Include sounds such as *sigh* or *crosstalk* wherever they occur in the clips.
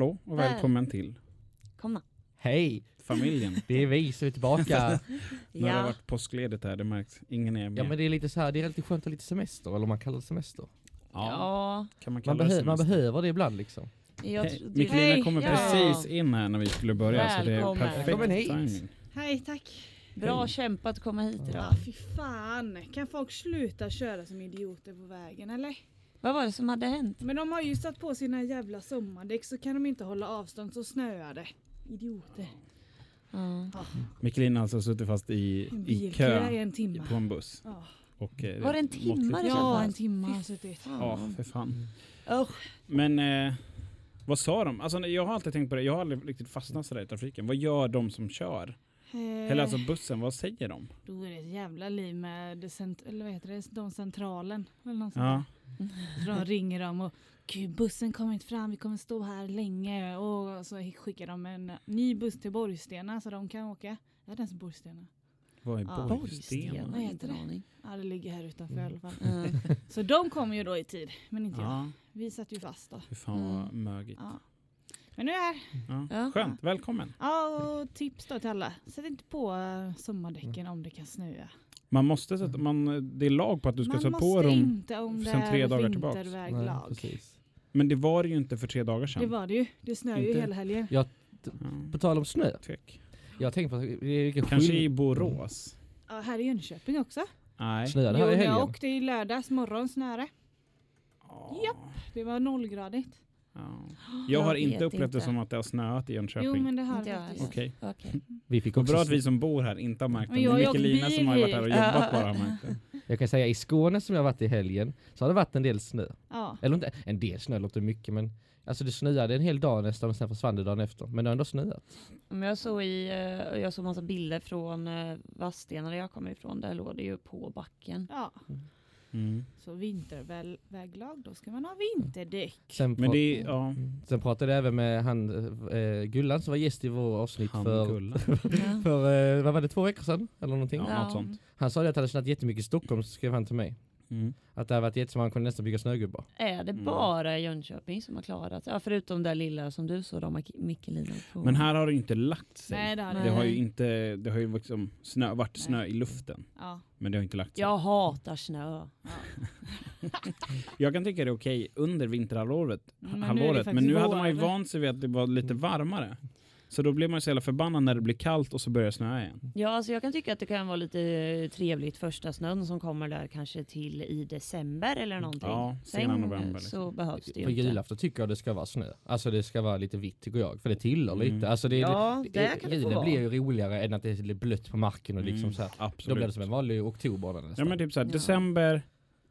hallå och välkommen till Kom då. Hej, familjen. *laughs* det är vi som är tillbaka. *laughs* Nu har det Ja. varit påskledigt här, det märks. Ingen är med. ja men det är lite så här, det är lite skönt att ha lite semester, eller man kallar det semester. Ja, Ja. kan man Man, kalla det behö man semester? behöver det ibland liksom. Jag Hej, trodde- Mikkelina Hej, kommer ja. precis in här när vi skulle börja så det är Välkommen. perfekt Välkommen hit. timing. Hej, tack. Bra kämpat att komma hit idag. Ah, fy fan. Kan folk sluta köra som idioter på vägen eller? Vad var det som hade hänt? Men de har ju satt på sina jävla sommardäck så kan de inte hålla avstånd så snöar det. Idioter. Ja. Mikkelina har alltså suttit fast i, i kö en timme. på en buss. Ja, Och, eh, Var det en timme ja en timme har suttit. Ja, för fan. Usch. Men eh, vad sa de? Alltså, jag har alltid tänkt på det, jag har aldrig riktigt fastnat sådär i trafiken. Vad gör de som kör? Eh, Eller alltså bussen, vad säger de? Då är det ett jävla liv med det cent- eller vad heter det? de centralen. Eller något Ja. Så de ringer dem och Gud, bussen kommer inte fram, vi kommer stå här länge. Och så skickar de en ny buss till Borgstena så de kan åka. Jag inte ens Borgstena. vad är Ja. Borgstena? Vad heter Inte det? Ja, det ligger här utanför i alla fall. Ja. Så de kommer ju då i tid, men inte jag. Ja, Vi satt ju fast då. fy fan vad mögigt. Ja. Men nu är jag här. Ja. Ja. Skönt, välkommen. Ja, och tips då till alla. Sätt inte på eh, sommardäcken om det kan snöa. Man måste sätta, man, det är lag på att du ska Man sätta på dem. inte om det sen tre är dagar tillbaks. Nej, vinterväglag. precis. Men det var det ju inte för tre dagar sedan. Det var det ju. Det snöar ju hela helgen. Ja, På tal om snö, tvek. jag tänker på att det är vilken Kanske i Borås? Ja, här i Jönköping också. Nej. snöade Jo, här i när jag helgen. åkte i lördags morgon snöade. Ja. Japp. Det var nollgradigt. Ja. Jag har Jag inte vet upplevt det inte. som att det har snöat i Jönköping. Jo, men det har Inte det faktiskt. Okej. Okej. Vi fick också bra att vi som bor här inte har märkt det. Men Men jag har åkt Mikkelina som har varit här och jobbat bara har märkt det. Jag kan säga i Skåne som jag varit i helgen, så har det varit en del snö. Ja. Eller inte, en del snö låter mycket men Alltså det snöade en hel dag nästan och sen försvann det dagen efter. Men det har ändå snöat. Men jag såg i, eh, jag såg massa bilder från eh, Vadstena där jag kommer ifrån. Där låg det ju på backen. ja. Mm. Så vinterväglag, då ska man ha vinterdäck. Sen, Men det ja, sen pratade jag även med han, eh, Gullan som var gäst i vår avsnitt han för. Ja. *laughs* för eh, vad var det, två veckor sedan? Eller någonting? Ja, något sånt. Han sa att det hade snöat jättemycket i Stockholm, så skrev han till mig. Mm. Att det har varit jättesmå, man kunde nästan bygga snögubbar. Är det Mm. bara Jönköping som har klarat Ja, förutom det lilla som du såg, de Mikkelina. på. Men här har det inte lagt sig. Nej, det har Det det. har ju inte, det har ju liksom snö, varit snö Nej. i luften. Ja. Men det har inte lagt sig. Jag hatar snö. *laughs* Jag kan tycka det är okej under vinterhalvåret. Mm, men nu det halvåret, men faktiskt nu hade man ju vant sig vid att det var lite varmare. Så då blir man så jävla förbannad när det blir kallt och så börjar det snöa igen. Ja, alltså jag kan tycka att det kan vara lite trevligt första snön som kommer där kanske till i december eller någonting. Ja, sena Sen november, så liksom. behövs det ju På julafton tycker jag det ska vara snö. Alltså det ska vara lite vitt tycker jag. För det tillhör Mm. lite. Alltså det, Ja, det, det det vara. blir ju roligare än att det är blött på marken och liksom Mm, så här. Då Absolut. blir det som en vanlig oktober nästan. Ja men typ såhär, Ja. december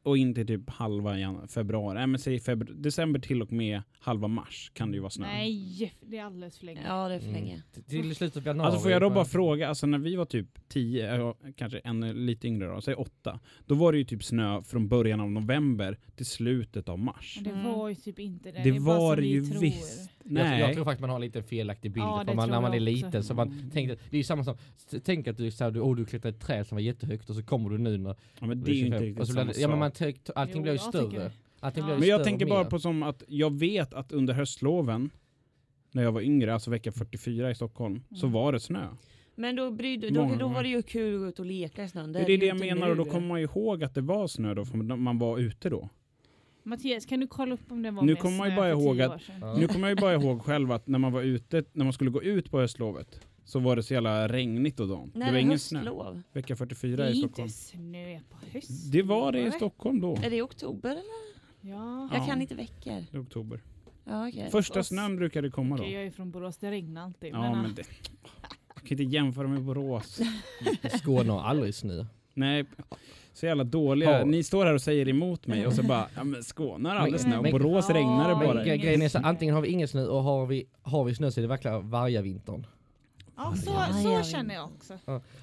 och in till typ halva jan- februari. Nej men säg februari, december till och med halva mars kan det ju vara snö. Nej, det är alldeles för länge. Ja, det är för Mm. länge. T- Till slutet av januari. Alltså får jag då bara- fråga, alltså när vi var typ 10, ja, kanske ännu lite yngre då, säg 8. Då var det ju typ snö från början av november till slutet av mars. Men det Mm. var ju typ inte det. Det det var det ju tror. visst. Jag, Nej. jag tror faktiskt man har en lite felaktig bild Ja, det man, när man är liten. Så man Mm. tänkte, det är ju samma som, tänk att du, så här, du, oh, du klättrar ett träd som var jättehögt och så kommer du nu när ja, men det är ju inte 25. riktigt så samma blir det- Ja men man sak. allting Jo, blir ju större. det. Allting Ja. blir ju Men jag tänker bara på som att jag vet att under höstloven, när jag var yngre, alltså vecka 44 i Stockholm, så Mm. var det snö. Men då, brydde, då, då var det ju kul att gå ut och leka i snön. Det är ju det jag menar och då nu. kommer man ju ihåg att det var snö då, för man var ute då. Mattias, kan du kolla upp om det var Nu mer kommer man ju snö bara ihåg att-? Ja. Nu kommer jag ju bara ihåg själv att när man var ute, när man skulle gå ut på höstlovet, så var det så jävla regnigt då. då. När det var är ingen snö. höstlov? Vecka Det 44 är i inte Stockholm. snö på hösten. Det var det i? Stockholm då. Är det i oktober eller? Ja. Jag Ja. kan inte veckor. Det är oktober. Ja, okej. Första Och- snön brukade komma då. Okej, jag är från Borås, det regnar alltid. Ja, men, men det... Jag kan inte jämföra med Borås. *laughs* Skåne har aldrig snö. Nej, så jävla dåliga. Ja. Ni står här och säger emot mig och så bara, ja men Skåne har aldrig Men- snö och Borås Ja, regnar det bara. Men grejen är så, antingen har vi ingen snö och har vi, har vi snö så är det verkligen varje vintern. ja, så, Ja, så ja. känner jag också.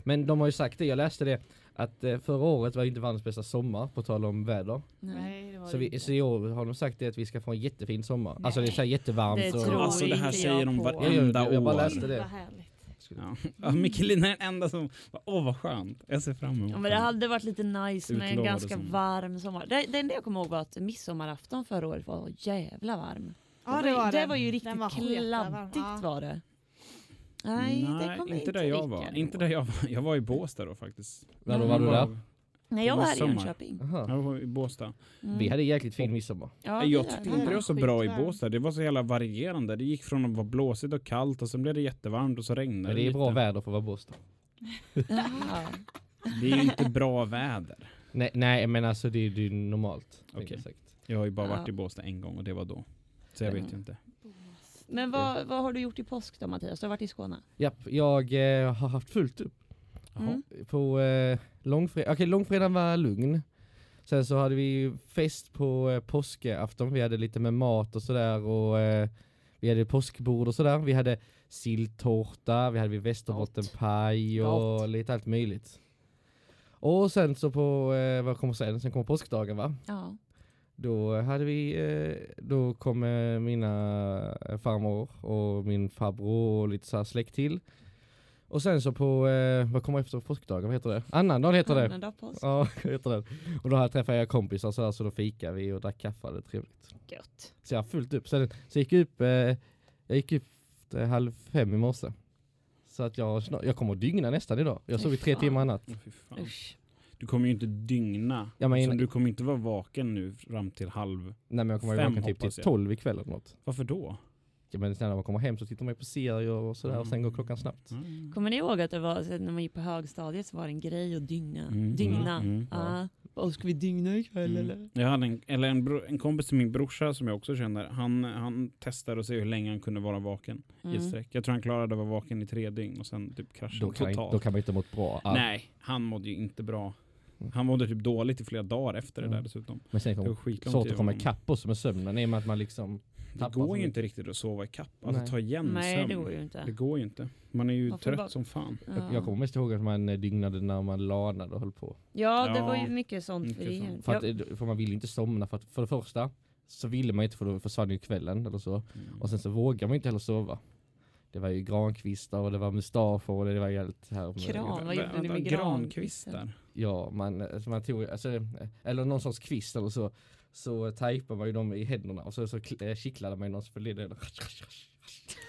Men de har ju sagt det, jag läste det, att eh, förra året var ju inte världens bästa sommar, på tal om väder. Nej. Nej, det var Så, det vi, inte. så i år har de sagt det att vi ska få en jättefin sommar. Alltså det är så här Det jättevarmt. och, tror Alltså det här säger jag de på. varenda Jag- jag- jag bara år. läste det. Härligt. Ja. Ja, Mikkelina är den enda som, åh vad skönt, jag ser fram emot Ja, men det hade varit lite nice med en ganska sommar. varm sommar. Det, det enda jag kommer ihåg var att midsommarafton förra året var jävla varm. Ja, det, det var det den. var ju riktigt var kladdigt Ja. var det. Nej, det kommer inte där jag var. Inte där jag var. Jag var i Båstad då faktiskt. När då var du där? Nej, jag var här i Midsommar. Jönköping. Aha. Jag var i Båstad. Mm. Vi hade jäkligt fin midsommar. ja, jag är tyckte inte det var så bra i Skitvarmt. Båstad. Det var så jävla varierande. Det gick från att vara blåsigt och kallt och sen blev det jättevarmt och så regnade Men det är lite. bra väder för att vara Båstad. Jaha. *laughs* Det är ju inte bra väder. Nej, nej men alltså det är det är normalt. Okej. sagt. Jag har ju bara Ja. varit i Båstad en gång och det var då. Så jag vet ju inte. Men vad, vad har du gjort i påsk då Mattias? Du har varit i Skåne? Japp, jag eh, har haft fullt upp. Mm. På eh, långfredag, okej långfredagen var lugn. Sen så hade vi fest på eh, påskafton, vi hade lite med mat och sådär och eh, vi hade påskbord och sådär. Vi hade silltårta, vi hade västerbottenpaj och Gott. lite allt möjligt. Och sen så på, eh, vad kommer sen? Sen kommer påskdagen va? Ja. Då hade vi, eh, då kom eh, mina farmor och min farbror och lite så här släkt till. Och sen så på, eh, vad kommer efter påskdagen, vad heter det? Annandag heter det. Annandag påsk. Ja, *laughs* vad heter det. Och då träffade jag kompisar så, här, så då fikade vi och drack kaffe, det är trevligt. Gött. Så jag har fullt upp. Sen, så jag gick upp, eh, jag gick upp eh, halv fem i morse. Så att jag, snart, jag kommer att dygna nästan idag. Jag sov i tre timmar natt. Usch. Du kommer ju inte dygna. Ja, men- så du kommer inte vara vaken nu fram till halv... Nej men jag kommer Fem ihåg typ till tolv ikväll eller något. Varför då? Ja, men när man kommer hem så tittar man ju på serier och sådär och sen går klockan snabbt. Mm. Kommer ni ihåg att det var, så när man gick på högstadiet så var det en grej att dygna? Mm, Dygna. mm, mm, Ja. Och ska vi dygna ikväll Mm. eller? Jag hade en, eller en, bro, en kompis till min brorsa som jag också känner. Han, han testade att se hur länge han kunde vara vaken i Mm. sträck. Jag tror han klarade att vara vaken i tre dygn och sen typ kraschade Då kan, totalt. då kan man inte mått bra alls. Nej, han mådde ju inte bra. Mm. Han mådde typ dåligt i flera dagar efter det Mm. där dessutom. Men sen Det var tid att komma honom. ikapp också med sömnen i och med att man liksom Det går ju inte riktigt att sova i kapp. Alltså Nej. ta igen Nej sömn. det går ju inte. Det går ju inte. Man är ju Man får trött bara- som fan. Ja. Jag, jag kommer mest ihåg att man eh, dygnade när man lanade och höll på. Ja det Ja, var ju mycket sånt. mycket sånt. För, att, Ja. eh, för man vill ju inte somna för att för det första så ville man inte för då försvann ju kvällen eller så. Mm. Och sen så vågar man inte heller sova. Det var ju grankvistar och det var mustascher och det var ju allt här. med- Kran. vad gjorde ni med grankvistar? Ja, man, alltså man tog, alltså, eh, eller någon sorts kvist eller så. Så tejpade man ju dem i händerna och så, så eh, kittlade man ju någon så blev det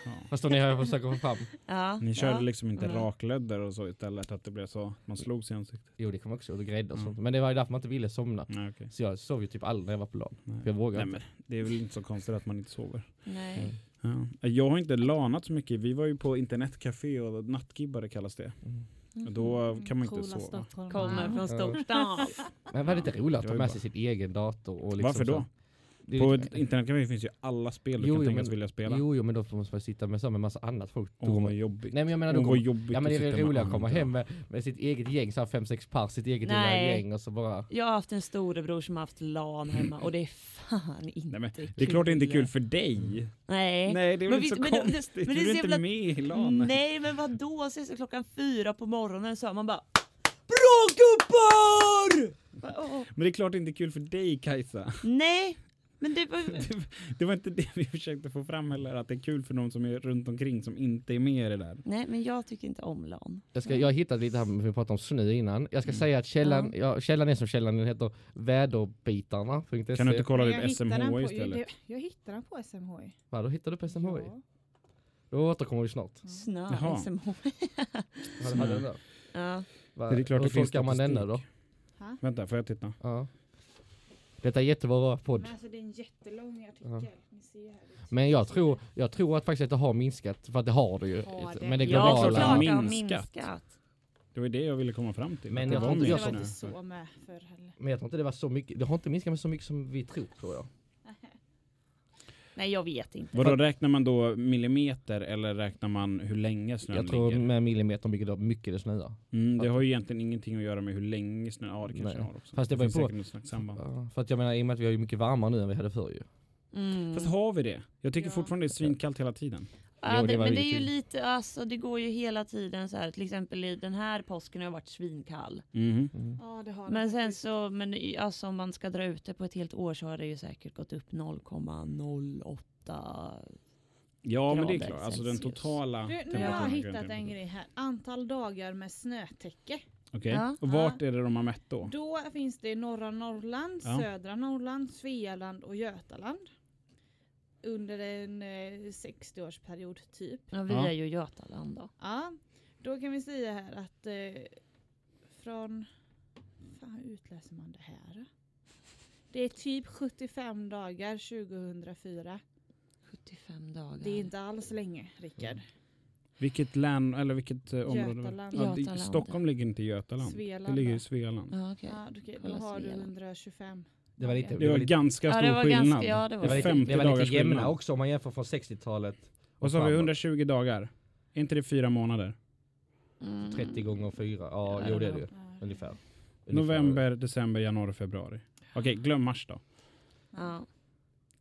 Ja. Förstår ni hur jag försöker få fram? Ja. Ni körde ja. liksom inte Mm. raklödder och så istället? Att det blev så att man slogs i ansiktet? Jo det kom också, och grädde och Mm. sånt. Men det var ju därför man inte ville somna. Nej, okej. Så jag sov ju typ aldrig när jag var på LAN. Nej. För jag vågar Nej, inte. men det är väl inte så konstigt att man inte sover. Nej. Mm. Ja. Jag har inte lanat så mycket. Vi var ju på internetcafé och nattgibbare kallas det. Mm. Och Då kan man inte Coola sova. Kommer från storstan. Men det var lite roligt att Det ta med sig sin egen dator och liksom Varför då? så. Det På ett internetcafé finns ju alla spel du Jo, kan jo, tänkas men- vilja spela. Jo, jo, men då måste man sitta med så med massa annat folk. Åh går vad man- jobbigt. Nej men jag menar då går vad jobbigt Ja men det är roligt att komma hem med, med sitt eget gäng, så här fem, sex par, sitt eget lilla Nej. gäng och så bara Jag har haft en storebror som har haft LAN hemma och det är fan inte Nej, men kul. Det är klart det inte är kul för dig. Nej. Nej, det är Men väl inte så men det- konstigt. men det du är så inte jävla- med i LAN. Nej men vad då ses klockan fyra på morgonen så man bara Bra gubbar! Men det är klart det inte är kul för dig Kajsa. Nej, men det var *laughs* Det, det var inte det vi försökte få fram heller, att det är kul för någon som är runt omkring som inte är med i det där. Nej men jag tycker inte om LAN. jag, ska, jag har hittat lite här, vi pratade om snö innan. Jag ska Mm. säga att källan, ja. källan är som källan, den heter väderbitarna.se. Kan du inte kolla ditt jag hittade den SMH på- istället? Jag, jag hittade den på SMH. Va, då hittar du på SMHI? Ja. Då återkommer vi snart. Snö, Jaha. SMH. *laughs* Har du- har du den där? Ja. Va, Det är klart det finns tolkar man statistik. denna då? Vänta, får jag titta? Ja. Detta är jättebra podd. Men alltså det är en jättelång artikel. Ja. Men jag tror, jag tror att faktiskt att det har minskat, för att det har det ju. Har det? Men det Ja, globala... såklart det har Minskat. minskat. Det var det jag ville komma fram till. Men jag jag tror inte det var så mycket, det har inte minskat med så mycket som vi tror tror jag. Nej jag vet inte. Vadå, räknar man då millimeter eller räknar man hur länge snön Jag tror ligger? med millimeter mycket, det- mycket det snöar. Mm, det har ju egentligen ingenting att göra med hur länge snön... Ja, det kanske Nej. har också. Fast det var ju finns på- säkert något samband. Ja, för att jag menar i och med att vi har ju mycket varmare nu än vi hade förr ju. Mm. Fast har vi det? Jag tycker Ja. fortfarande det är svinkallt hela tiden. Ja, det men det är ju lite- alltså det går ju hela tiden så här. Till exempel i den här påsken har varit svinkall. Mhm. Mm. Ja det har Men sen så, men alltså om man ska dra ut det på ett helt år så har det ju säkert gått upp 0,08. Ja, men det är klart. Alltså den totala Du, nu har jag hittat en grej här. Antal dagar med snötäcke. Okej, Ja. och vart är det de har mätt då? Då finns det i norra Norrland, Ja. södra Norrland, Svealand och Götaland. Under en eh, 60-årsperiod typ. Ja, vi Ja. är ju Götaland då. Ja, då kan vi säga här att eh, från... Fan, hur utläser man det här? Det är typ 75 dagar 2004. 75 dagar. Det är inte alls länge, Rickard. Vilket län, eller vilket eh, område? Götaland. Ja, Götaland. Stockholm ligger inte i Götaland. Svealand. Det ligger i Svealand. Ja, okej. Ja, okej, då Kolla har du Svealand. 125. Det var lite-. Det var lite- ganska Ja, stor det var skillnad. ganska, ja, det Det var var lite, 50 det var lite jämna skillnad. också om man jämför från 60-talet. Och så har vi framåt. 120 dagar. Är inte det fyra månader? Mm. 30 gånger 4. Ja, Ja, jo det det är var- det ju. Ja. Ungefär. November, december, januari, februari. Okej, glöm mars då. Ja.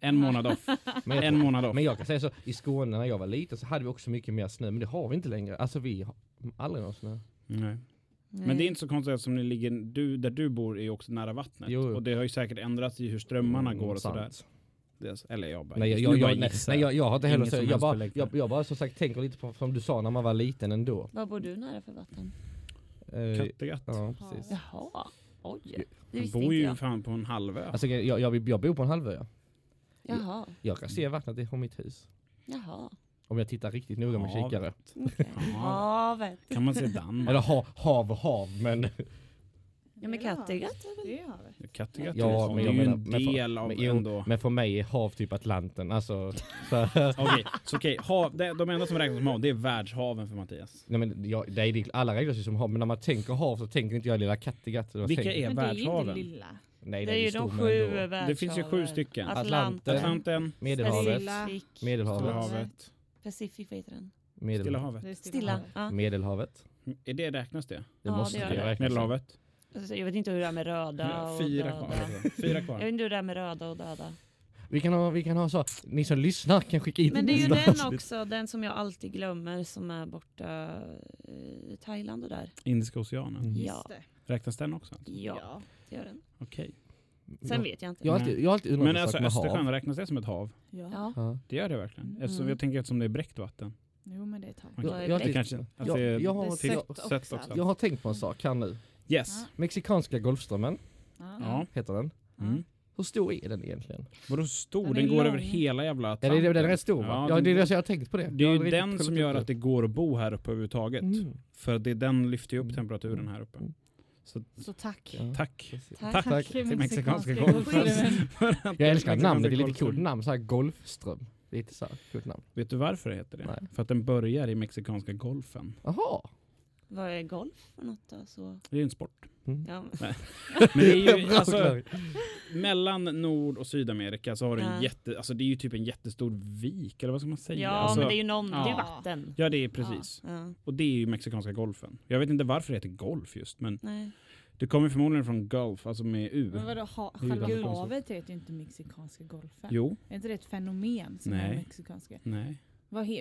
En månad off. *laughs* Men En månad off. men jag kan säga så, i Skåne när jag var liten så hade vi också mycket mer snö, men det har vi inte längre. Alltså vi har aldrig någon snö. Nej. Men det är inte så konstigt eftersom ni ligger, du, där du bor är också nära vattnet. Jo, jo. Och det har ju säkert ändrats i hur strömmarna Mm, går och sådär. är- Eller jag bara Nej, jag, jag, bara jag, nej, nej, jag, jag har inte heller så, jag bara, jag, jag bara som sagt tänker lite på som du sa när man var liten ändå. Var bor du nära för vatten? Eh, Kattegatt. ja, precis. Jaha, oj. Det Jag bor ju jag. fan på en halvö. Alltså jag, jag, jag bor på en halvö ja. Jaha, Jag kan se vattnet från mitt hus. jaha. Om jag tittar riktigt noga med Havet. kikare. Okay. Ja. Havet. Kan man se Danmark? Eller ha, hav och hav men... Ja men Kattegatt är väl... Det. Kattegatt Ja, men det är jag ju menar- en men för- del av men ändå. Men för mig är hav typ Atlanten. Alltså, så, *laughs* Okej, så okej. Hav, det, de enda som räknas som hav, det är världshaven för Mattias. nej, men jag, det är, det- alla räknas ju som hav, men när man tänker hav så tänker inte jag lilla Kattegatt. Vilka tänker, är Men det är ju inte världshaven? lilla. Nej, Det är ju de men sju världshaven. Det finns ju sju stycken. Atlanten, Atlanten, Medelhavet. Pacific, Medelhavet. Pacific vad heter den? Medel, Stilla havet. Stilla. Ja. Medelhavet. Är det räknas det? Det Ja, måste det det räknas. Medelhavet? Alltså, Jag vet inte hur det är med röda och Fyra döda. kvar. Fyra Jag vet kvar. inte hur det är med röda och döda. Vi kan, ha, vi kan ha så, ni som lyssnar kan skicka in Men det är ju den också, den som jag alltid glömmer som är borta i Thailand och där. Indiska oceanen. Mm. Ja. Räknas den också? Ja, det gör den. Okej. Sen jag, vet jag inte. jag, har alltid, jag har alltid Men en alltså Östersjön, hav. räknas det som ett hav? Ja. Ja. Ja. Det gör det verkligen. Eftersom Mm. jag tänker att som det är bräckt vatten. Jo men det är ett hav. Är Jag, jag, det? Kanske, att jag, är jag, har, är sött sött också. också. jag har tänkt på en sak här nu. Yes. Mexikanska Golfströmmen Ja. Ja. heter den. Mm. Hur stor är den egentligen? Vadå stor? Den Den, är går lång. över hela jävla Ja, Atlanten. det, är- den är rätt stor va? Ja, Ja, det är det jag har tänkt på det. Det är Jag ju den som gör att det går att bo här uppe överhuvudtaget. Mm. För det, den lyfter ju upp Mm. temperaturen här uppe. Mm. Så Så tack. Ja, tack. Tack. Tack, Tack till mexikanska golfen. Jag älskar *laughs* namnet, det är lite coolt namn, såhär Golfström. Lite såhär coolt namn. Vet du varför det heter det? Nej. För att den börjar i mexikanska golfen. Jaha. Vad är golf för något då? Så, Det är ju en sport. Mm. ja. *laughs* Men det är ju, *laughs* alltså, mellan Nord och Sydamerika så har du en Ja. jätte, alltså det är ju typ en jättestor vik, eller vad ska man säga? ja alltså, men det är ju någon, det är ja. vatten. Ja det är precis. Ja. Och det är ju mexikanska golfen. Jag vet inte varför det heter golf just, men Nej. det kommer förmodligen från Gulf, alltså med U. Men vadå, ha, Det är ju själva havet heter ju inte mexikanska golfen. Jo, Är inte det ett fenomen som Nej. är mexikanska? nej.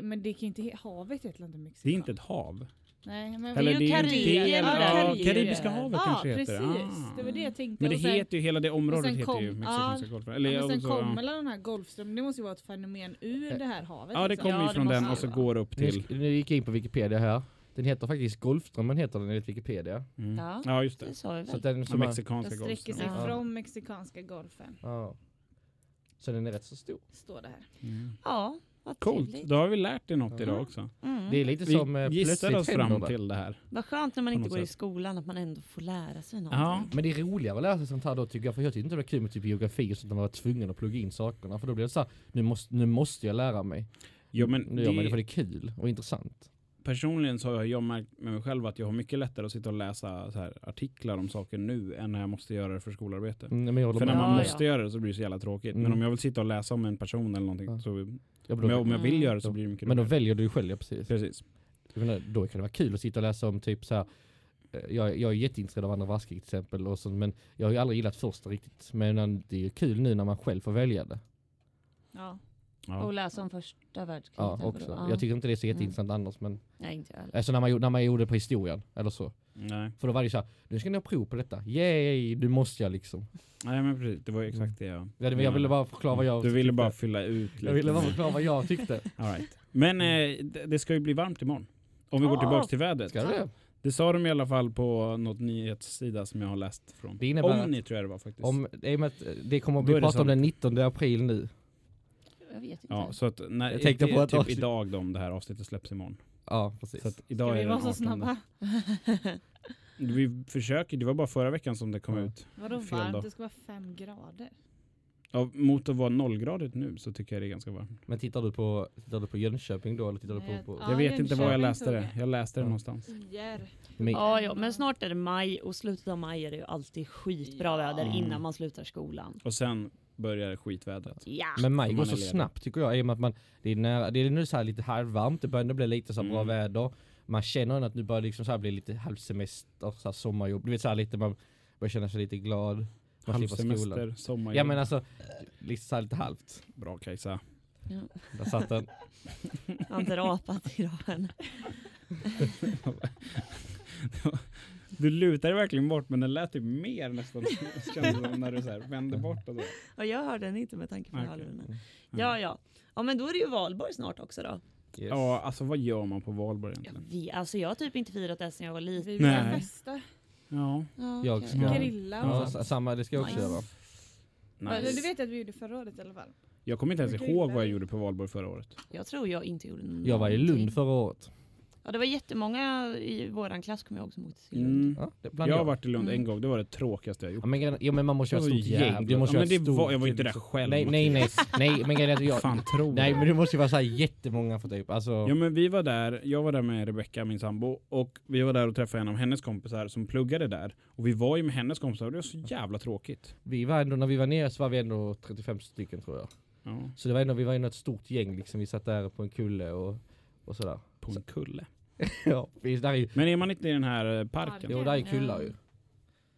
Men det kan ju inte havet heter inte mexikan? Det är inte ett hav. Nej, men Eller det är Karibien, ja, ja. Karibiska havet Ja, kanske precis. heter det. Ah. Det var det jag tänkte. Men det sen- heter ju, hela det området heter ju kom- mexikanska ja, golfen. Ja, Eller men sen också, kommer den här Golfströmmen, det måste ju vara ett fenomen ur det här havet. ja det liksom. kommer ju Ja, från den och så går upp till... nu gick jag in på Wikipedia här. Den heter faktiskt Golfströmmen heter den enligt Wikipedia. Mm. Ja. Ja just det. Det sa vi Så den Ja, som mexikanska Den sträcker sig. Ja. från mexikanska golfen, ja. Så den är rätt så stor. står det här. Mm. Ja, vad Coolt, trevligt. då har vi lärt dig något Ja. idag också. Mm. Det är lite Vi som eh, plötsligt oss fram det. till det här. Vad skönt när man inte något går i sätt. skolan att man ändå får lära sig Ja. någonting. Men det är roligare att lära sig sånt här då tycker jag, för jag tyckte inte det var kul med typ geografi sånt när man var tvungen att plugga in sakerna. För då blir det så här, nu måste, nu måste jag lära mig. Jo, men nu gör man det för det, det är kul och intressant. Personligen så har jag märkt med mig själv att jag har mycket lättare att sitta och läsa så här artiklar om saker nu än när jag måste göra det för skolarbete. Mm, men jag För när man Ja, måste ja. göra det så blir det så jävla tråkigt. Men Mm. om jag vill sitta och läsa om en person eller någonting Ja. så Ja, om men jag, om jag vill Mm. göra det så blir det mycket men då roligare. väljer du ju själv, ja, precis. Precis. Jag menar, då kan det vara kul att sitta och läsa om typ så här. eh, Jag, jag är jätteintresserad av andra världskriget till exempel, och så, men jag har ju aldrig gillat första riktigt. Men det är ju kul nu när man själv får välja det. Ja. Ja. Och läsa om första världskriget. Ja, också. Ja. Jag tycker inte det är så jätteintressant annars, men Nej, inte heller. alltså när man, när man gjorde det på historien, eller så. Nej. För då var det så här, nu ska ni ha prov på detta. Yay, nu måste jag liksom. Nej men precis, det var ju exakt det jag... Ja, det- Jag ville bara förklara vad jag Du ville tyckte. bara fylla ut lite. Jag ville bara förklara vad jag tyckte. *laughs* All right. Men eh, det, det ska ju bli varmt imorgon. Om vi går Ja. tillbaks till vädret. Ska det? Det sa de i alla fall på något nyhetssida som jag har läst från. Det innebär Omni tror jag det var faktiskt. Om, i och med att det kommer att är bli det prata om den 19 april nu. Jag vet inte. Ja, så att när, Jag tänkte det på att typ avsnitt- idag då, om det här avsnittet släpps imorgon. Ja, precis. Så att Ska idag är vi vara så 18. snabba? Vi försöker, det var bara förra veckan som det kom Ja. ut. Vadå Fel dag. varmt? Det ska vara fem grader. Ja, mot att vara nollgradigt nu så tycker jag det är ganska varmt. Men tittar du på, tittar du på Jönköping då eller tittar du på... på Ja, jag vet inte var jag Jönköping läste det. Jag läste det Ja. någonstans. Men- Ja, ja, men snart är det maj och slutet av maj är det ju alltid skitbra Ja. väder innan man slutar skolan. Och sen börjar skitvädret. Ja. Men maj går så snabbt tycker jag i och med att man, det är, nära, det är nu så här lite halvvarmt, det börjar bli lite så här bra Mm. väder. Man känner att nu börjar liksom så här bli lite halvsemester, så här sommarjobb. Du vet så här lite, man börjar känna sig lite glad. Man. Halvsemester, sommarjobb. Ja men alltså, liksom så här lite halvt. Bra Kajsa. Ja. Där satt den. Jag har inte rapat idag än. *laughs* *laughs* Du lutar verkligen bort men den lät typ mer nästan *laughs* kändes det som när du så här vände bort och så. Ja, jag hörde den inte med tanke på Okej. hörlurarna. Mm. Ja, ja. Ja, men då är det ju valborg snart också då. Yes. Ja, alltså vad gör man på valborg Jag, egentligen? vet, alltså jag har typ inte firat det sen jag var liten. Vi vill Nej. festa. Ja, Ja, Jag ska- Grilla och Ja, sånt. samma, det ska jag också Nice. göra. Nice. Du vet att vi gjorde förra året i alla fall. Jag kommer inte ens ihåg vad jag gjorde på valborg förra året. Jag tror jag inte gjorde någonting. Jag var i Lund förra året. Ja, det var jättemånga i våran klass kommer jag ihåg som åkte till Lund. Mm. Ja, det Jag har jag. varit i Lund en Mm. gång, det var det tråkigaste jag gjort. Ja, men, ja, men man måste ju ha ett var stort gäng. Du måste Ja, men det var- stort- jag var inte där själv, Nej, nej, nej. nej men grejen är att jag... Fan tror Nej men det måste ju vara så här jättemånga för typ. Alltså, Ja men vi var där, jag var där med Rebecca, min sambo, och vi var där och träffade en av hennes kompisar som pluggade där. Och vi var ju med hennes kompisar och det var så jävla tråkigt. vi var ändå, när vi var nere så var vi ändå 35 stycken tror jag. Ja, Så det var ändå, vi var ändå ett stort gäng liksom. Vi satt där på en kulle och, och sådär. på en kulle. *laughs* ja, vi, där är ju, Men är man inte i den här eh, parken? Jo, där är kullar ju.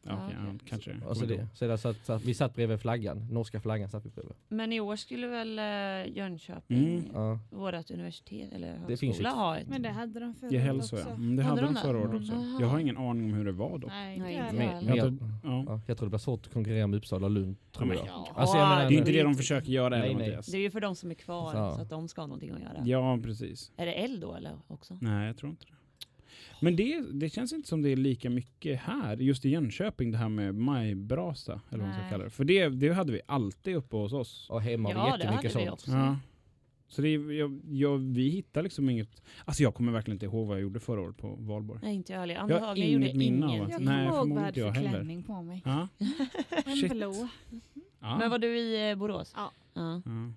Ja, okej, Ja, kanske. Så det, så där, så att, så att vi satt bredvid flaggan, norska flaggan satt vi bredvid. Men i år skulle väl eh, Jönköping, Mm. Ja. vårt universitet eller Det finns högskola ju- ha ett? Men det hade de förra året ja. också. Mm, det Hade hade de de det? förra året Mm. också. Aha. Jag har ingen aning om hur det var då. Nej, Nej, inte jag jag heller. Men Jag jag, tror- ja. ja, jag tror det blir svårt att konkurrera med Uppsala och Lund, tror jag. Ja, Alltså, jag menar- Det är inte det de försöker göra Nej, nej. Det är ju för de som är kvar Ja. så att de ska ha någonting att göra. Ja, precis. Är det eld då eller också? Nej, jag tror inte det. Men det, det känns inte som det är lika mycket här, just i Jönköping, det här med majbrasa, eller vad man ska kalla det. För det, det hade vi alltid uppe hos oss. Och hemma Ja, vi det jättemycket sånt. också. Ja. Så det, jag, jag, vi hittar liksom inget... Alltså jag kommer verkligen inte ihåg vad jag gjorde förra året på valborg. Nej, inte jag heller. Jag har gjorde inget minne av. Jag kommer ihåg vad jag hade för heller. klänning på mig. Ja. *laughs* En blå. ja. Men var du i eh, Borås? Ja. ja. Men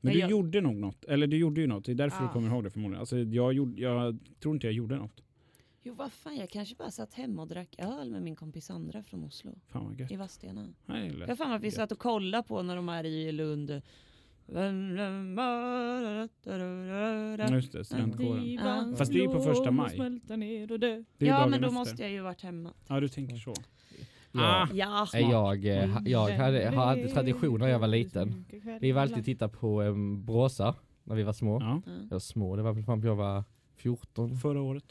Men du jag- gjorde nog något, eller du gjorde ju något, det är därför Ja. du kommer ihåg det förmodligen. Alltså jag, gjorde, jag tror inte jag gjorde något. Jo, vad fan, jag kanske bara satt hemma och drack öl med min kompis Sandra från Oslo. Fan vad gött. I Vadstena. Jag mig att vi satt och kollade på när de är i Lund. Just det, studentkåren. Ja. Fast det är ju på första maj. Ja, men då efter. måste jag ju varit hemma. Ja, du tänker så. Ja. Ja. Nej, Jag, eh, ha- jag hade, hade tradition när jag var liten. Vi var alltid titta på um, Bråsa när vi var små. ja. Ja. Jag var små, det var väl jag var 14. Förra året.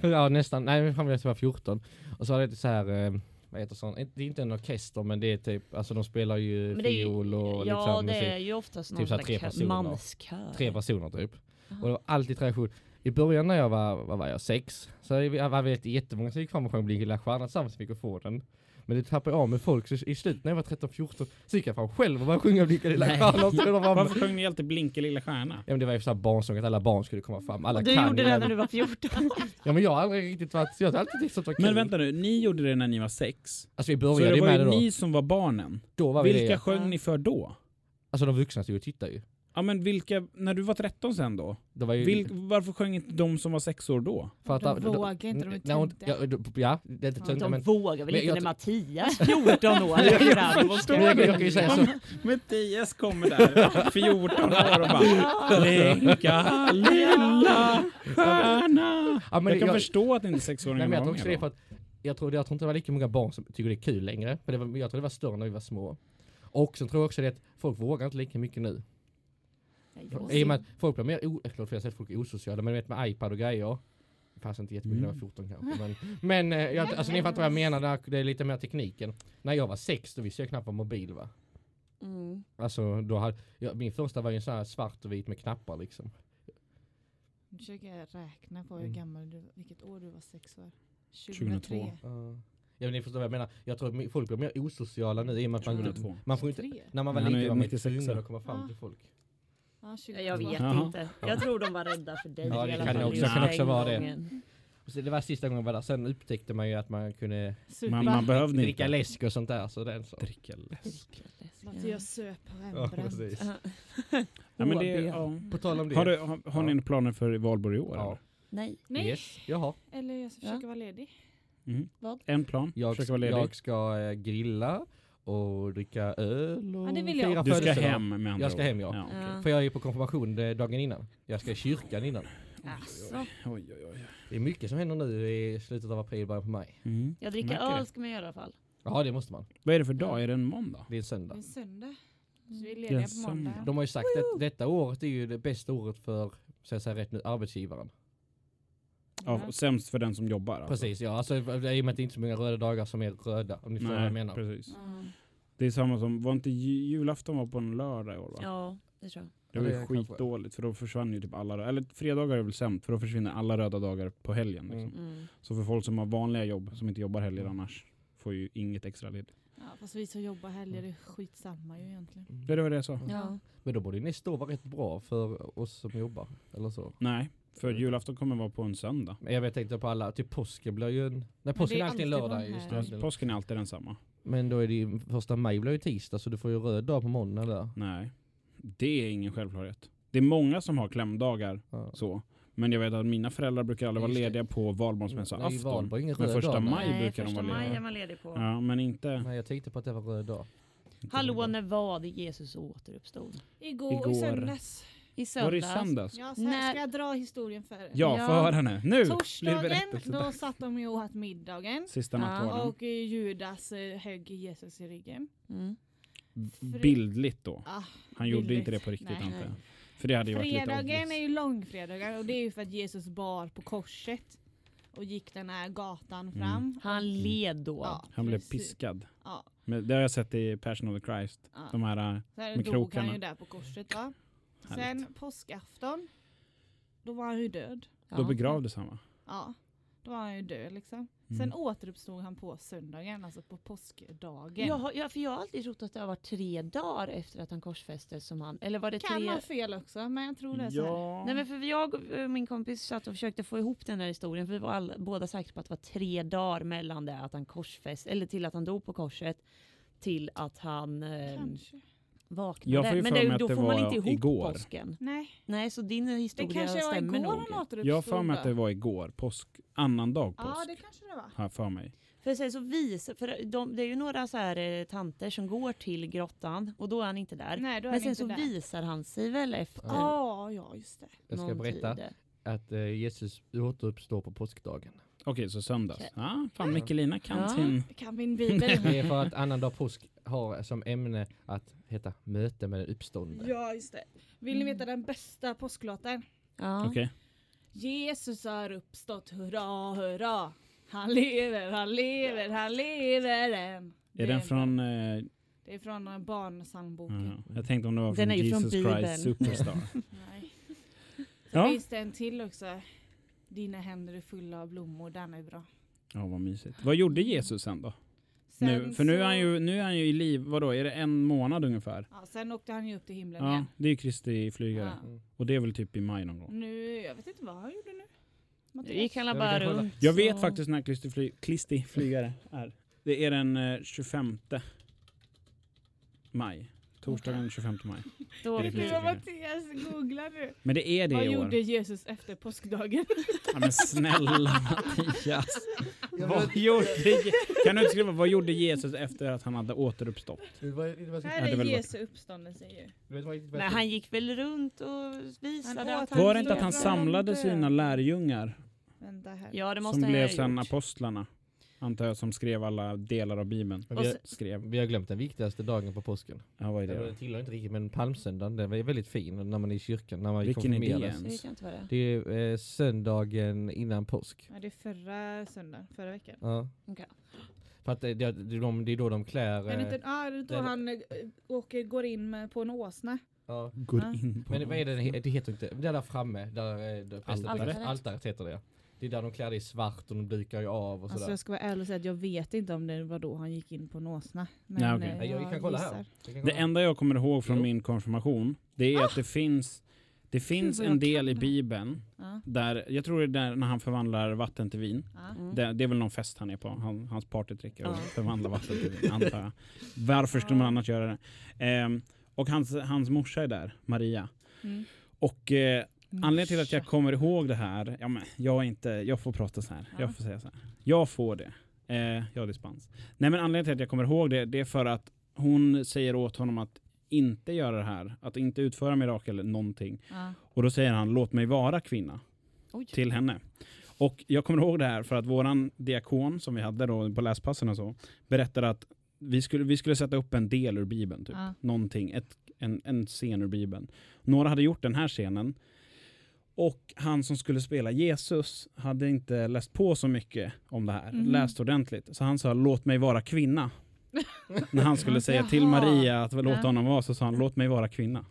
*laughs* ja nästan, nej fram till jag var 14. Och så var det så här, eh, vad heter sånt, det är inte en orkester men det är typ, alltså de spelar ju Men det fiol och ja, liksom det musik. är ju oftast någon Typ sån tre personer. manskör. Tre personer typ. Jaha. Och det var alltid tradition. I början när jag var, vad var jag, sex, så var vi jättemånga som gick fram och sjöng Blinka lilla stjärna tillsammans med mikrofonen. Men det tappade jag av med folk, så i slutet när jag var 13-14 så gick jag fram själv och började sjunga Blinka lilla stjärna. så. Varför sjöng ni alltid Blinka lilla stjärna? Ja men det var ju så här barnsång att alla barn skulle komma fram. Alla Du kan gjorde det när du var 14. *laughs* Ja men jag har aldrig riktigt varit, jag har alltid tyckt att det var kul. Men vänta nu, ni gjorde det när ni var sex. Alltså vi Så började det ju var det ju ni som var barnen. Då var vi Vilka det. sjöng ni för då? Alltså de vuxna stod och tittade ju. Ja men vilka, när du var 13 sen då? Det var ju Vilk, varför sjöng inte de som var sex år då? för att De vågar inte, de är Nej, ja, ja, det är inte Ja, De men vågar väl men inte jag när Mattias 14 år och ska- Men jag, jag säga så. Mattias kommer där, 14 år och bara Blinka lilla stjärna. Ja, men jag kan jag- förstå att inte sexåringar men jag var det för då. att jag tror, jag tror inte det var lika många barn som tycker det är kul längre. Men det var, jag tror det var större när vi var små. Och sen tror jag också det att folk vågar inte lika mycket nu. I och med att folk blir mer, o- förlåt för jag säger att folk är osociala, men vet med iPad och grejer. Det fanns inte jättemycket när jag var 14 kanske. Men, men eh, jag, alltså ni fattar vad jag menar, där, det är lite mer tekniken. När jag var sex då visste jag knappt vad mobil var. Mm. Alltså då hade, ja, min första var ju en sån här svart och vit med knappar liksom. Nu försöker jag räkna på hur Mm. gammal du vilket år du var sex år. 2002. 2003. Uh, Ja, men ni förstår vad jag menar. Jag tror att folk blir mer osociala nu i och med att man, 22. man får inte, när man var liten var man 96. tvungen att komma fram Ja. till folk. Ja, 22. Jag vet Jaha. inte. Jag tror de var rädda för dig Ja, det kan fall också- kan också den vara det. Så det var sista gången jag var där. Sen upptäckte man ju att man kunde. Man, man behövde dricka inte läsk och sånt där. Så det är en sak. dricka läsk. Att jag söp på Ja, Rembrandt. precis. Ja, men det, HB. ja. På tal om det. Har, du, har, har ni några planer för Valborg i år? Ja. eller? Nej. Nej, Yes, jaha. eller jag ska Ja. försöka vara ledig. Mhm. Vad? En plan? Jag, Försöka vara ledig? jag ska eh, grilla och dricka öl och Ja, det vill jag. fira du ska hem med andra Jag ska hem, ja. ja. Ja. För jag är på konfirmation dagen innan. Jag ska i kyrkan innan. Alltså. Oj, oj, oj. Det är mycket som händer nu i slutet av april, början på maj. Mm. Jag dricker det. öl ska man göra i alla fall. Ja, det måste man. Vad är det för dag? Är det en måndag? Det är en Det söndag. är söndag. Så vi är Det lediga på söndag. måndag. De har ju sagt att detta året är ju det bästa året för, så jag säger rätt nu, arbetsgivaren. Ja, Ja. sämst för den som jobbar. Alltså. Precis, ja. Alltså, i och med att det är inte så många röda dagar som är röda, om ni förstår vad jag menar. precis. Mm. Det är samma som, var inte ju- julafton var på en lördag i år va? Ja, det tror jag. Det var Ja, ju skitdåligt för då försvann ju typ alla, eller fredagar är väl sämst för då försvinner alla röda dagar på helgen. Liksom. Mm. Mm. Så för folk som har vanliga jobb, som inte jobbar helger annars, får ju inget extra ledigt. Ja, fast vi som jobbar helger är skitsamma ju egentligen. Det var det jag sa. Ja. Men då borde ju nästa år vara rätt bra för oss som jobbar, eller så. Nej, för julafton kommer vara på en söndag. Men jag vet tänkte på alla, typ påsken blir ju en... Nej påsken är alltid en lördag just den det. Påsken är alltid densamma. Men då är det ju, första maj blir ju tisdag så du får ju röd dag på måndag där. Nej, det är ingen självklarhet. Det är många som har klämdagar Ja. så. Men jag vet att mina föräldrar brukar aldrig vara lediga på valborgsmässoafton. Men första dag, maj Nej, brukar de första vara maj lediga. är man ledig på. Ja, men inte... Nej jag tänkte på att det var röd dag. inte Hallå, när var det Jesus återuppstod? Igår, Igår. och i söndags. I Var det i söndags. söndags? Ja, så här När- ska jag dra historien för er. Ja, Ja. få höra nu. Nu Torsdagen, då satt de ju och åt middagen. Sista Ja. nattvarden. Och eh, Judas eh, högg Jesus i ryggen. Mm. Fri- Bildligt då. Ah, Han gjorde bildligt. inte det på riktigt Nej. antar jag. För det hade ju varit lite Fredagen är ju långfredagen och det är ju för att Jesus bar på korset. Och gick den här gatan Mm. fram. Han led då. Ja, Han blev precis. piskad. Ja, Men det har jag sett i Passion of the Christ. ja. De här... Sen med krokarna. han ju där på korset va. Sen Härligt. påskafton. Då var han ju död. Då Ja. begravdes han va? Ja, då var han ju död liksom. Mm. Sen återuppstod han på söndagen, alltså på påskdagen. Jag har, ja, för jag har alltid trott att det har varit tre dagar efter att han korsfästes som han... Eller var det kan tre... ha fel också, men jag tror det är så här. Ja. Nej men för jag och min kompis satt och försökte få ihop den här historien för vi var alla, båda säkra på att det var tre dagar mellan det att han korsfäst eller till att han dog på korset till att han eh, Kanske. Vaknade. Jag får ju men för det, mig att då det får man var inte ihop igår. påsken. Nej, Nej så din det historia kanske var stämmer igår nog. han återuppstod. Jag för mig att det var igår. Påsk, annan dag Ja, påsk. det kanske det var. Jag för mig. För sen så visar, för de, det är ju några så här eh, tanter som går till grottan och då är han inte där. Nej, då är men sen inte så där. visar han sig väl efter Ja, ja, just det. Jag ska berätta tid. att eh, Jesus återuppstår på påskdagen. Okej, så söndags. Okej. Ja, fan Mikkelina kan Ja. sin... Kan min bibel. *laughs* Det är för att annandag påsk har som ämne att heta möte med den uppståndne. ja, just det. Vill ni veta den bästa påsklåten? Ja. Okej. Jesus har uppstått, hurra, hurra. Han lever, han lever, han lever än. Det Är den från... Eh, Det är från eh, barnpsalmboken. jaha. jag tänkte om det var Den från från Jesus Bibeln. Christ Superstar. *laughs* Nej. Så Ja. finns det en till också. Dina händer är fulla av blommor, den är bra. Ja, vad mysigt. Vad gjorde Jesus sen då? Sen nu, för nu är, han ju, nu är han ju i liv, vadå, är det en månad ungefär? Ja, sen åkte han ju upp till himlen Ja, igen. det är ju Kristi flygare. Ja. Mm. Och det är väl typ i maj någon gång. Nu, jag vet inte vad han gjorde nu. Nu gick vi bara runt. Jag vet så- faktiskt när Kristi, fly, Kristi flygare är. Det är den eh, 25 maj. Torsdagen den 25 maj. Då Är det flygare? Mattias googlar nu? Men det är det Vad i år. gjorde Jesus efter påskdagen? Ja, men snälla Mattias. vad gjorde, kan du inte skriva vad gjorde Jesus efter att han hade återuppstått? Det det Här det är Jesu uppståndelse ju. det Nej, han gick väl runt och visade Han att han Var det inte att han samlade de sina lärjungar Vänta här. Ja, det måste som blev sen apostlarna? Antar jag som skrev alla delar av bibeln. Men vi, har, Skrev. vi har glömt den viktigaste dagen på påsken. Ja, vad är det Det då? tillhör inte riktigt men palmsöndagen den var väldigt fin när man är i kyrkan. När man Vilken är det ens? Det det är. Är eh, söndagen innan påsk. Ja, det är förra söndagen, förra veckan. Ja. Okej. För att det, det, är de, det är då de klär... Är det eh, inte, ah, det är då den- han eh, åker, går in på en åsna. ja. Går Ja. in på Men vad är det, det heter inte, det är där framme, där, eh, där Altaret. altaret heter det. Det är där de klär det i svart och de dykar ju av och Alltså sådär. jag ska vara ärlig och säga att jag vet inte om det var då han gick in på Nåsna. Men Ja, okej. eh, Nej, jag- vi kan kolla här. kan Det kolla. enda jag kommer ihåg från Jo. min konfirmation, det är att det finns det finns en jag del i. Bibeln Ja. där, jag tror det är där när han förvandlar vatten till vin. Ja. Mm. Det, det är väl någon fest han är på, han, hans partytrick Ja. förvandla vatten till vin, antar jag. Varför skulle man annars göra det? Ehm, och hans, hans morsa är där, Maria. Mm. Och eh, anledningen till att jag kommer ihåg det här, ja men jag är inte, jag får prata så här. Ja. Jag får säga så här. Jag får det. Eh, jag har dispens. Nej men anledningen till att jag kommer ihåg det, det är för att hon säger åt honom att inte göra det här, att inte utföra mirakel eller någonting. Ja. Och då säger han, låt mig vara kvinna Oj. till henne. Och jag kommer ihåg det här för att våran diakon som vi hade då på läspassen och så, berättade att vi skulle, vi skulle sätta upp en del ur Bibeln, typ. Ja. någonting, ett, en, en scen ur Bibeln. Några hade gjort den här scenen och han som skulle spela Jesus hade inte läst på så mycket om det här, Mhm. läst ordentligt. Så han sa låt mig vara kvinna. *laughs* När han skulle säga till. Maria att låta honom vara så sa han låt mig vara kvinna.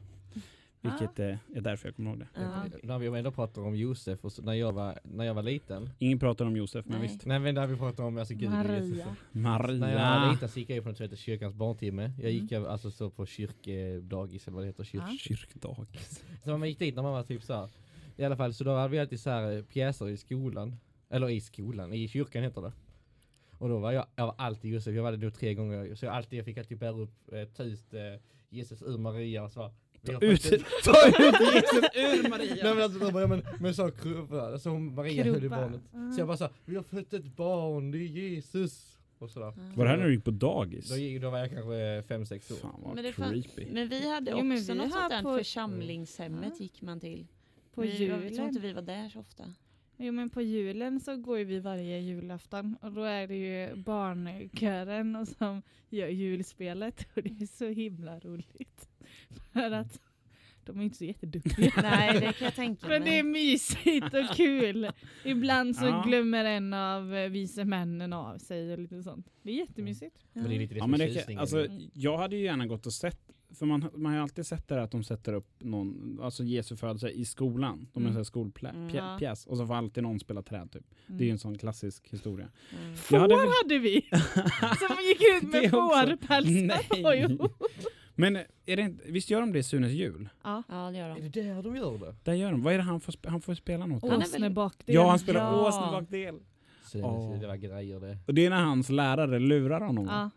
Vilket eh, är därför jag kommer ihåg det. Ja. När vi ändå pratar om Josef och så, när, jag var, när jag var liten. Ingen pratar om Josef, men Nej. visst. Nej men när vi pratar om alltså Gud och Jesus. Maria. Maria. När jag var liten så gick jag på något som heter kyrkans barntimme. Jag gick Mm. alltså så på kyrkedagis eller vad det heter. Kyrk. Ja. Kyrkdagis. Så när man gick dit när man var typ så här. I alla fall så då hade vi alltid så här eh, pjäser i skolan. Eller i skolan, i kyrkan heter det. Och då var jag, jag var alltid Josef, jag var det nog tre gånger. Så jag, alltid, jag fick alltid bära upp, eh, ta ut eh, Jesus ur Maria och så. Vi har Ut, *laughs* ta ut *laughs* Jesus ur Nej Maria! men alltså, då med så krubba, så hon, Maria höll i Krubba. barnet. Så jag bara sa, vi har fött ett barn, det är Jesus. Och sådär. Var det här när du gick på dagis? Då, gick- då var jag kanske fem sex år. Fan vad Men, det fan, creepy. men vi hade Jo, också men vi något sånt där på- församlingshemmet Ja. gick man till. På vi, Jag tror julen. inte vi var där så ofta. Jo men på julen så går ju vi varje julafton och då är det ju barnkören och som gör julspelet och det är så himla roligt. För att de är inte så jätteduktiga. *laughs* Nej, det kan jag tänka Men det är mig. mysigt och kul. Ibland så Ja. glömmer en av vise männen av sig och lite sånt. Det är jättemysigt. Men det är lite det Ja, men det, alltså, jag hade ju gärna gått och sett, för man, man har ju alltid sett det där att de sätter upp någon, alltså Jesu födelse i skolan. De har Mm. en Mm. skolpjäs. Och så får alltid någon spela träd typ. Det är ju en sån klassisk historia. Mm. Får hade hade, vi! *laughs* Som gick ut Det med fårpälsar. Men är det inte, visst gör de det i Sunes jul? Ja. Ja, det gör Är de. det där de gör det? Där gör de. Vad är det han får, han får spela något? Är Åsnebakdel. Ja, han spelar Ja. åsnebakdel. Så Åh. det var grejer det. Och det är när hans lärare lurar honom. Ja.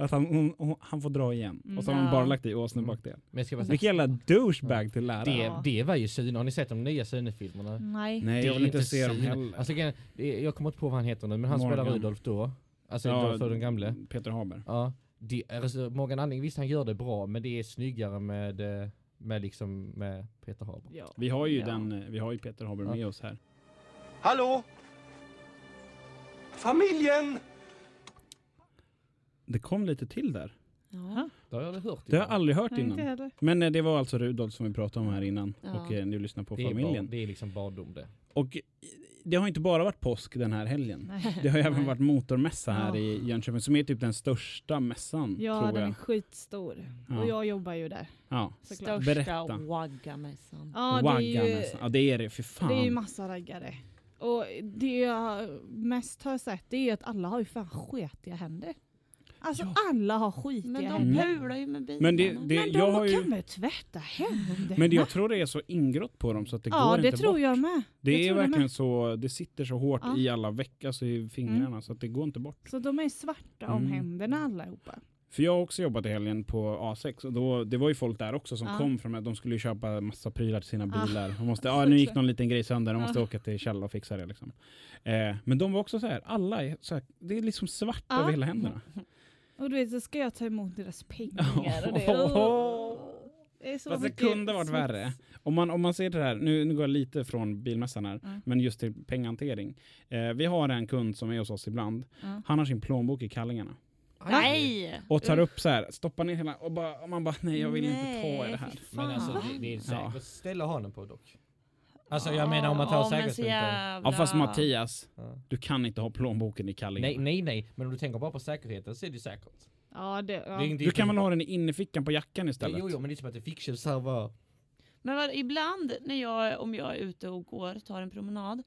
Att han, hon, hon, han får dra igen. Och så har Ja. bara lagt i. Men jag ska bara säga, Vilken jävla douchebag till lärare. det, det var ju Sune, har ni sett de nya Sune-filmerna? Nej. Nej, Det jag är vill inte inte se dem heller. Alltså, det, jag kommer inte på vad han heter nu, men han spelar Morgan. Rudolf då. Alltså ja, för den gamle. Peter Haber. Ja. Det, alltså, Morgan Alling, visst han gör det bra, men det är snyggare med, eh, med, liksom, med Peter Haber. Ja. Vi har ju, Ja. den, eh, vi har ju Peter Haber Ja. med oss här. Hallå? Familjen! Det kom lite till där. Ja. Det har jag aldrig hört Det har jag innan. aldrig hört Nej, inte innan. heller. Men eh, det var alltså Rudolf som vi pratade om här innan. Ja. Och eh, ni lyssnar på det är, familjen. bar, det är liksom barndom det. Och eh, det har inte bara varit påsk den här helgen. Nej. Det har ju *laughs* även Nej. varit motormässa här Ja. i Jönköping som är typ den största mässan. Ja, tror den jag. är skitstor. Ja. Och jag jobbar ju där. Ja. Såklart. Största Berätta. Waggamässan. Ja, det är ju, Waggamässan. Ja det är det, för fan. det är ju massa raggare. Och det jag mest har sett det är att alla har ju fan sketiga händer. Alltså Ja. alla har skitiga Men de händer. pular ju med bilarna. Men det- det- Men de jag har ju- kan väl tvätta händerna? Men det, jag tror det är så ingrott på dem så att det ja, går det inte tror bort. jag med. Det jag är tror det verkligen med. så, det sitter så hårt Ja. i alla veck, alltså i fingrarna Mm. så att det går inte bort. Så de är svarta om Mm. händerna allihopa. För jag har också jobbat i helgen på A6 och då, det var ju folk där också som Ja. kom från de skulle köpa massa prylar till sina Ah, bilar. De måste, ja *laughs* nu gick någon liten grej sönder, de måste Ja. åka till Kjell och fixa det liksom. Eh, men de var också så här, alla är så här, det är liksom svart Ja. över hela händerna. *laughs* Och du vet så ska jag ta emot deras pengar och det, *laughs* det är så Fast det kunde varit smuts. värre. Om man, om man ser det här, nu, nu går jag lite från bilmässan här, Ja. men just till penghantering. Eh, vi har en kund som är hos oss ibland, Ja. han har sin plånbok i kallingarna. Nej! Och tar upp så här, stoppar ner hela, och, bara, och man bara nej jag vill inte ta i det här. Men alltså det, det är ett Ja. säkert ställe att ha den på dock. Alltså jag menar om man tar säkerhetspunkten. jävla- Ja fast Mattias, du kan inte ha plånboken i kallingarna. Nej, nej, nej. Men om du tänker bara på säkerheten så är det säkert. Ja, det, ja. Det är inte- Du kan väl ha den i innerfickan på jackan istället? Jo, jo, men det är som att det ficktjuv så här bara. Men vad, ibland när jag, om jag är ute och går, tar en promenad,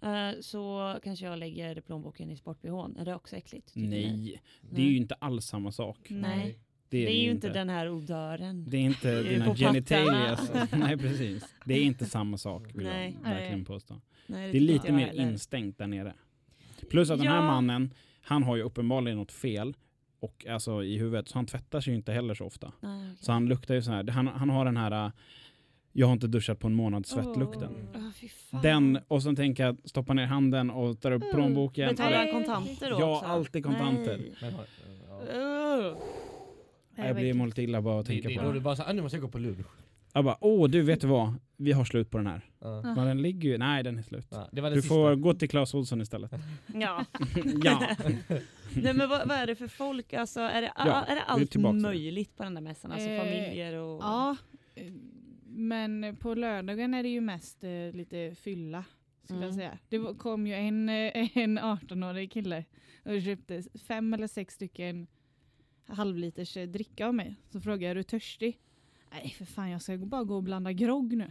Ja. eh, så kanske jag lägger plånboken i sport-bhn. Är det också äckligt? Nej, det är ju inte alls samma sak. Nej. Det är, ju inte den här odören. Det är inte *laughs* är dina på pattarna. genitalias. *laughs* Nej, precis. Det är inte samma sak vill Nej. jag verkligen påstå. Nej, Det är tycker lite mer heller. instängt där nere. Plus att den här Ja. mannen, han har ju uppenbarligen något fel och alltså i huvudet, så han tvättar sig ju inte heller så ofta. Nej, okej. Så han luktar ju så här, han, han har den här äh, jag har inte duschat på en månad svettlukten. Fy fan. Den, och sen tänker jag stoppa ner handen och tar upp Mm. plånboken. Betalar han det- kontanter då Ja, också? alltid kontanter. Nej. Men, ja. Ugh. Jag blir mår lite illa bara att Det, tänka det, på då är det. det bara så, ah, nu måste jag gå på lunch. Jag bara, åh du vet du vad? Vi har slut på den här. Ja. Men den ligger ju, nej den är slut. Ja, det var det Du sista. får gå till Clas Ohlson istället. *laughs* Ja. *laughs* ja. *laughs* Nej men vad, vad är det för folk? Alltså, är, det, Ja, är det allt det. möjligt på den där mässan? Alltså Eh, familjer och... Ja, men på lördagen är det ju mest eh, lite fylla. Skulle Mm. jag säga. Det kom ju en, eh, en 18-årig kille och köpte fem eller sex stycken halvliters eh, dricka av mig. Så frågade jag, är du törstig? Nej för fan jag ska bara gå och blanda grogg nu.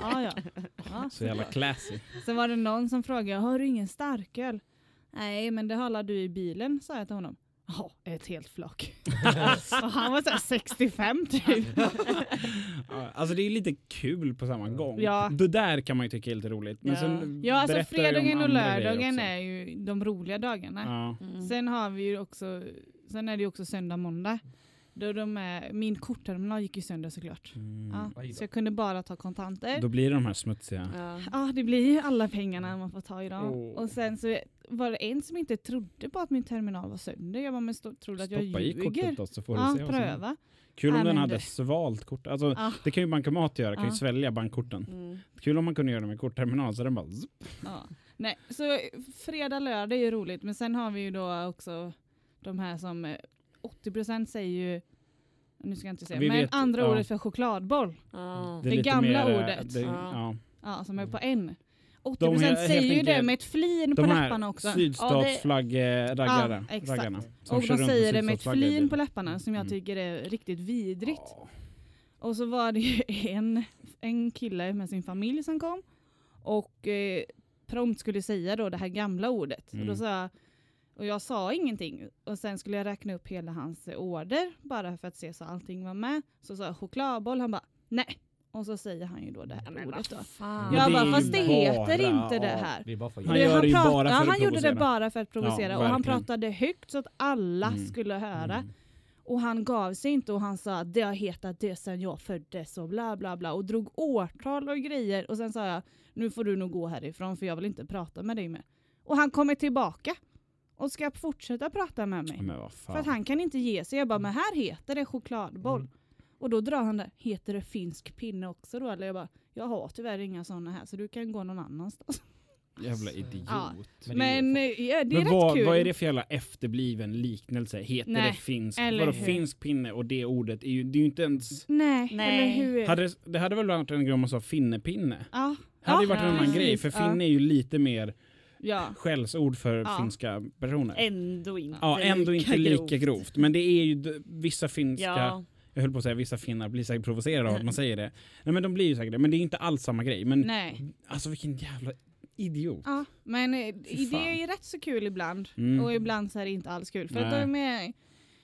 ja, ja. ja *laughs* Så jävla classy. Sen var det någon som frågade, har du ingen starköl? Nej men det har du i bilen, sa jag till honom. Ja, ett helt flak. *laughs* och han var såhär 65 typ. Ja, Alltså det är lite kul på samma gång. Ja. Det där kan man ju tycka är lite roligt. Men Ja. sen Ja, alltså fredagen och lördagen är ju de roliga dagarna. Ja. Mm. Sen har vi ju också, sen är det ju också söndag, måndag. Då de är, min kortterminal gick ju sönder såklart. Mm. Ja, så jag kunde bara ta kontanter. Då blir det de här smutsiga. Ja. Ja, det blir ju alla pengarna man får ta i dem. Åh. Och sen så var det en som inte trodde på att min terminal var sönder. Jag bara, men stå, trodde att jag Stoppa i ljuger. kortet då så får Ja, du se pröva. Kul om Ja, den hade det- svalt kort. Alltså, Ja, det kan ju bankomat göra, kan ju Ja. svälja bankkorten. Mm. Kul om man kunde göra det med kortterminal så den bara ja. Nej, så fredag, lördag är ju roligt. Men sen har vi ju då också de här som eh, 80% säger ju, nu ska jag inte säga, Vi men vet- andra ja. ordet för chokladboll. Ja. är Det lite gamla mer, eh, ordet. Det, Ja. ja. Som är på en. 80% De är helt säger ju det med ett flin på läpparna också. sydstatsflagg-raggarna. Ja, exakt. raggarna, Och de säger det med ett flin på läpparna som jag Mm. tycker är riktigt vidrigt. Ja. Och så var det ju *laughs* en, en kille med sin familj som kom och eh, prompt skulle säga då det här gamla ordet. Och, då Mm. sa jag, och jag sa ingenting. Och sen skulle jag räkna upp hela hans order bara för att se så allting var med. Så sa jag chokladboll, han bara nej. Och så säger han ju då det här Men ordet då. fan. Ja, jag bara fast det bara- heter inte det ja. här. Det bara Han Det- gör det ju prat- bara för ja, att han gjorde det provocera. bara för att provocera och han pratade högt så att alla Mm. skulle höra. Mm. Och han gav sig inte och han sa att det har hetat det sen jag föddes och bla bla bla och drog årtal och grejer och sen sa jag nu får du nog gå härifrån för jag vill inte prata med dig mer. Och han kommer tillbaka och ska fortsätta prata med mig. Men vad För fan. att han kan inte ge sig. Jag bara men här heter det chokladboll. Mm. Och då drar han det, heter det finsk pinne också då? Eller jag bara, jag har tyvärr inga sådana här så du kan gå någon annanstans. Jävla *laughs* idiot. Ja. Men det är ja, det är Men rätt vad, kul. vad är det för jävla efterbliven liknelse? Heter Nej, det finsk? eller Vadå hur? finsk pinne och det ordet är ju, det är ju inte ens... Nej, Nej. eller hur? Hade, det- det hade väl varit en grej om man sa finnepinne? ja. hade ju varit en annan grej, för Ja. finne är ju lite mer Ja. skällsord för Ja. finska personer. Ändå inte Ja, ändå inte lika grovt. Men det är ju vissa finska, Ja. jag höll på att säga vissa finnar blir säkert provocerade av att man *laughs* säger det. Nej men de blir ju säkert det, men det är inte alls samma grej. Men Nej. alltså vilken jävla idiot. Ja, men eh, det är ju rätt så kul ibland. Mm. Och ibland så är det inte alls kul. För att Nej. de är,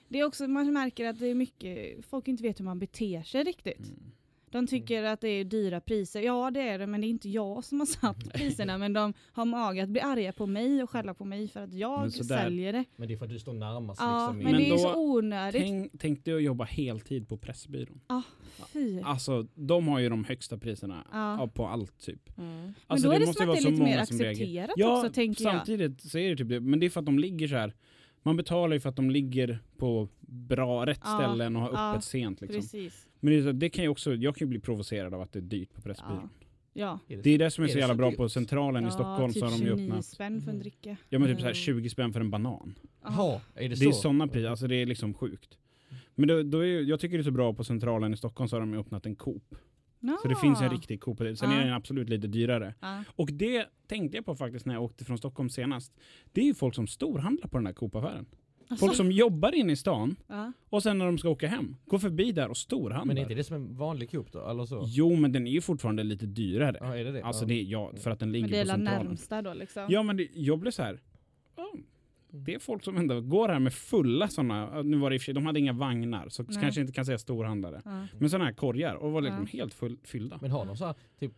det är också, man märker att det är mycket, folk inte vet hur man beter sig riktigt. Mm. De tycker att det är dyra priser. Ja det är det, men det är inte jag som har satt priserna. Men de har mage att bli arga på mig och skälla på mig för att Men jag säljer det. Men det är för att du står närmast Ja, liksom. men, Men det är ju då- så onödigt. Tänk, tänk dig att jobba heltid på Pressbyrån. Fy. Alltså de har ju de högsta priserna ja, på allt typ. Mm. Men Alltså, då är det måste som ju att det är vara lite så mer många som reagerar. accepterat Ja, också tänker jag. samtidigt så är det typ det. Men det är för att de ligger så här. Man betalar ju för att de ligger på bra, rätt Ja, ställen och har ja, öppet sent liksom. Precis. Men det, är så- det kan ju också, jag kan ju bli provocerad av att det är dyrt på Pressbyrån. Ja. Det är det som är så det jävla bra dyrt? på Centralen i Stockholm typ så har de ju 29 öppnat. spänn för en dricka. Ja men typ så här Mm. 20 spänn för en banan. Jaha, är det Det så? är sådana priser, alltså det är liksom sjukt. Men då, då är, jag tycker det är så bra på Centralen i Stockholm så har de öppnat en Coop. Så det finns en riktig Coop. Sen Ja. är den absolut lite dyrare. Ja. Och det tänkte jag på faktiskt när jag åkte från Stockholm senast. Det är ju folk som storhandlar på den här Coop-affären. Folk som jobbar inne i stan Ja. och sen när de ska åka hem, går förbi där och storhandlar. Men är inte det som en vanlig Coop då? Eller så? Jo, men den är ju fortfarande lite dyrare. Ja, är det det? Alltså ja. det, ja, för att den ligger Men det är på centralen. närmsta då liksom. Ja, men det, jag blev så här. "Ja, Det är folk som ändå går här med fulla sådana, nu var det i och för sig, de hade inga vagnar så Nej. kanske inte kan säga storhandlare. Ja. Men sådana här korgar och var liksom Ja. helt full, fyllda. Men har de så här, typ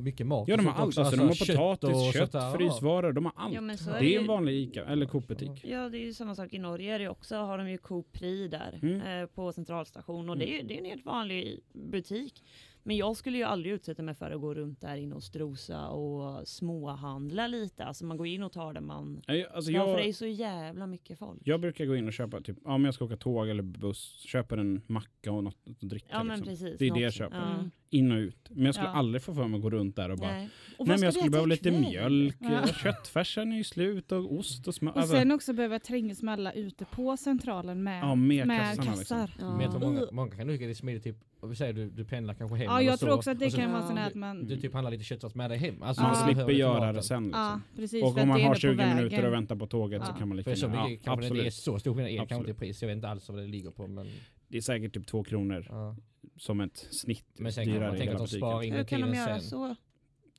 mycket mat? Ja de har allt, alltså, de har kött potatis, och kött, där? frysvaror, de har allt. Ja men så Det är det är en ju. vanlig Ica eller Coop-butik. Ja det är ju samma sak i Norge är det också, har de ju Coop Prix där Mm. eh, på centralstation och det är ju det är en helt vanlig butik. Men jag skulle ju aldrig utsätta mig för att gå runt där inne och strosa och småhandla lite. Alltså man går in och tar det man Nej, Alltså Ja, för det är jag, så jävla mycket folk. jag brukar gå in och köpa, typ, om jag ska åka tåg eller buss, köper en macka och något att dricka. ja men liksom. precis. Det är det något jag som- köper. Mm. In och ut. Men jag skulle Ja. aldrig få för mig att gå runt där och bara Nej. Och Nej vad men jag skulle behöva lite ikväll? mjölk, Ja. ja. köttfärsen är ju slut och ost och smör. Och Alltså, sen också behöva trängas med alla ute på centralen med, Ja, med med kassarna, liksom. kassar. Ja. Men jag tror många, många kan tycka det är smidigt typ, om vi säger du, du pendlar kanske hem Ja, jag så, tror också att det och så- kan vara Ja. sån här att man... Du typ handlar lite köttfärs med dig hem. Alltså, man Ja. slipper göra det sen. Liksom. Ja, precis. och om man har ändå 20 på vägen. minuter och väntar på tåget så Ja. kan man lika För så gärna. mycket kanske det är så stor skillnad, el kanske inte pris, jag vet inte alls vad det ligger på men... Det är säkert typ två kronor Ja. Som ett snitt Men sen kan man tänka att de sparar in Hur kan de göra sen. så?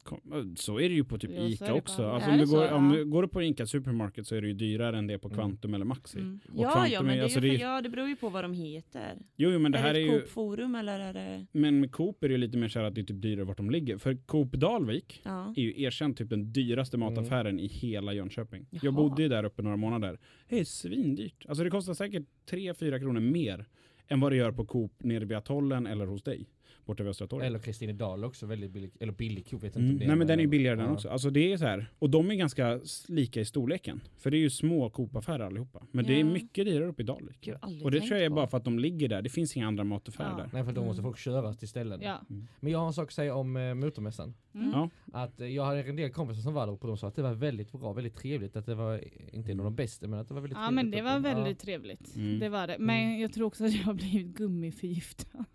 Kom- Så är det ju på typ är Ica också. Alltså Är om, det du går, så? om Ja. du går på Ica Supermarket så är det ju dyrare än det på Mm. Kvantum eller Maxi. Mm. Och Ja, ja, men är- det, alltså ju det är- för, ja, det beror ju på vad de heter. Jo, jo men det är här det är ett ju... Coop-forum eller är det... Men med Coop är det ju lite mer så här att det är typ dyrare vart de ligger. För Coop Dalvik Ja. är ju erkänt typ den dyraste Mm. mataffären i hela Jönköping. Jag Jaha. bodde ju där uppe några månader. Det är svindyrt. Alltså det kostar säkert 3-4 kronor mer än vad det gör på Coop nere vid Atollen eller hos dig. Borta vid Östra torget. Eller Kristinedal också, väldigt billig, eller billig Coop, vet inte Mm. om det Nej men den är ju billigare ja. den också. Alltså det är så här. Och de är ganska lika i storleken. För det är ju små Coop-affärer allihopa. Men det är Ja. mycket dyrare uppe i Dalvik. Aldrig Och det tror jag är på. bara för att de ligger där. Det finns inga andra mataffärer Ja. där. Nej för då måste Mm. folk köras till ställen. Ja. Men jag har en sak att säga om eh, motormässan. Mm. Ja. Att eh, jag hade en del kompisar som var där och de sa att det var väldigt bra, väldigt trevligt. Att det var inte en av de bästa men att det var väldigt Ja trevligt. men det var ja. väldigt trevligt. Mm. Det var det. Men jag tror också att jag har blivit gummiförgiftad.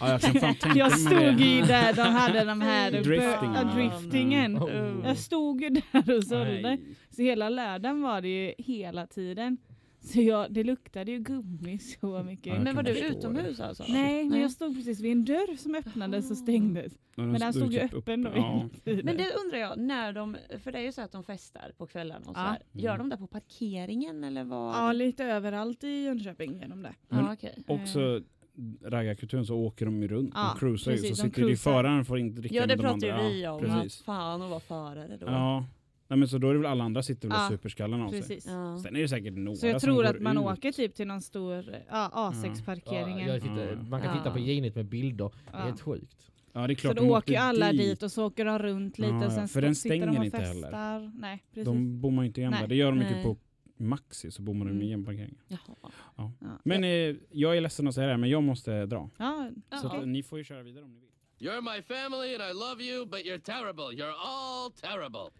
Ja, jag kan fan tänka Jag stod det. ju där de hade de här Driftingen. Ja, driftingen. Oh. Jag stod ju där och sålde. Nej. Så hela lördagen var det ju hela tiden. Så jag, det luktade ju gummi så mycket. Men var du utomhus alltså? Nej, men jag stod precis vid en dörr som öppnades och stängdes. Men den stod ju typ öppen då. Ja. Men det undrar jag, när de, för det är ju så att de festar på kvällarna och så Ja. här. Gör Mm. de det på parkeringen eller vad? Ja, lite överallt i Jönköping genom det. Men ja okej. Också raggarkulturen så åker de ju runt. Ja, de cruisar ju. precis, Så de sitter ju föraren får inte dricka Ja det pratar ju vi om, Ja, att precis. fan att vara förare då. Ja. Nej, men så då är det väl alla andra sitter väl och Ja, super skallen av sig. Ja. Sen är det säkert några Så jag tror att man ut. åker typ till någon stor ja, A6-parkeringen. Ja, man kan titta på Ja. Genit med bilder. Det är helt sjukt. Ja det är Så klart då de åker ju alla dit. dit. och så åker de runt lite Ja, och sen ja, för den sitter de stänger och inte heller. Nej, precis. De bommar ju inte igen Nej. där. Det gör de ju Nej. typ på Maxi så bommar de Mm. igen parkeringen. Jaha. Ja. Men eh, jag är ledsen att säga det här men jag måste dra. ja, Så Ja. att, ni får ju köra vidare om ni vill. You're my family and I love you, but you're terrible. You're all terrible.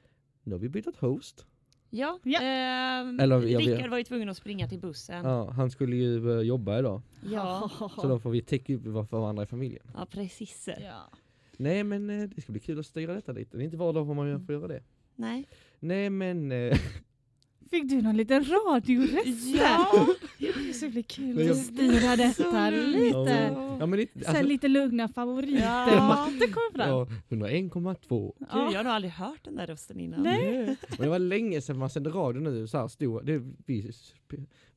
Nu har vi bytt host. Ja, Ja. ehm, Eller Rickard var ju tvungen att springa till bussen. Ja, Ja, han skulle ju eh, jobba idag. ja. Så då får vi täcka upp vad för varandra i familjen. precis. ja. Nej men eh, det ska bli kul att styra detta lite. Det är inte var dag man får göra det. Nej. Nej men... *laughs* Fick du någon liten radioröst Ja. det blir kul Men jag- att styra detta lite. ja men lite... Så Alltså, här lite lugna favoriter. Ja. Matte kom fram. ja, 101,2. Gud, jag har nog aldrig hört den där rösten innan. Nej. Men det var länge sedan man sände radio nu så här stor. Det, vi,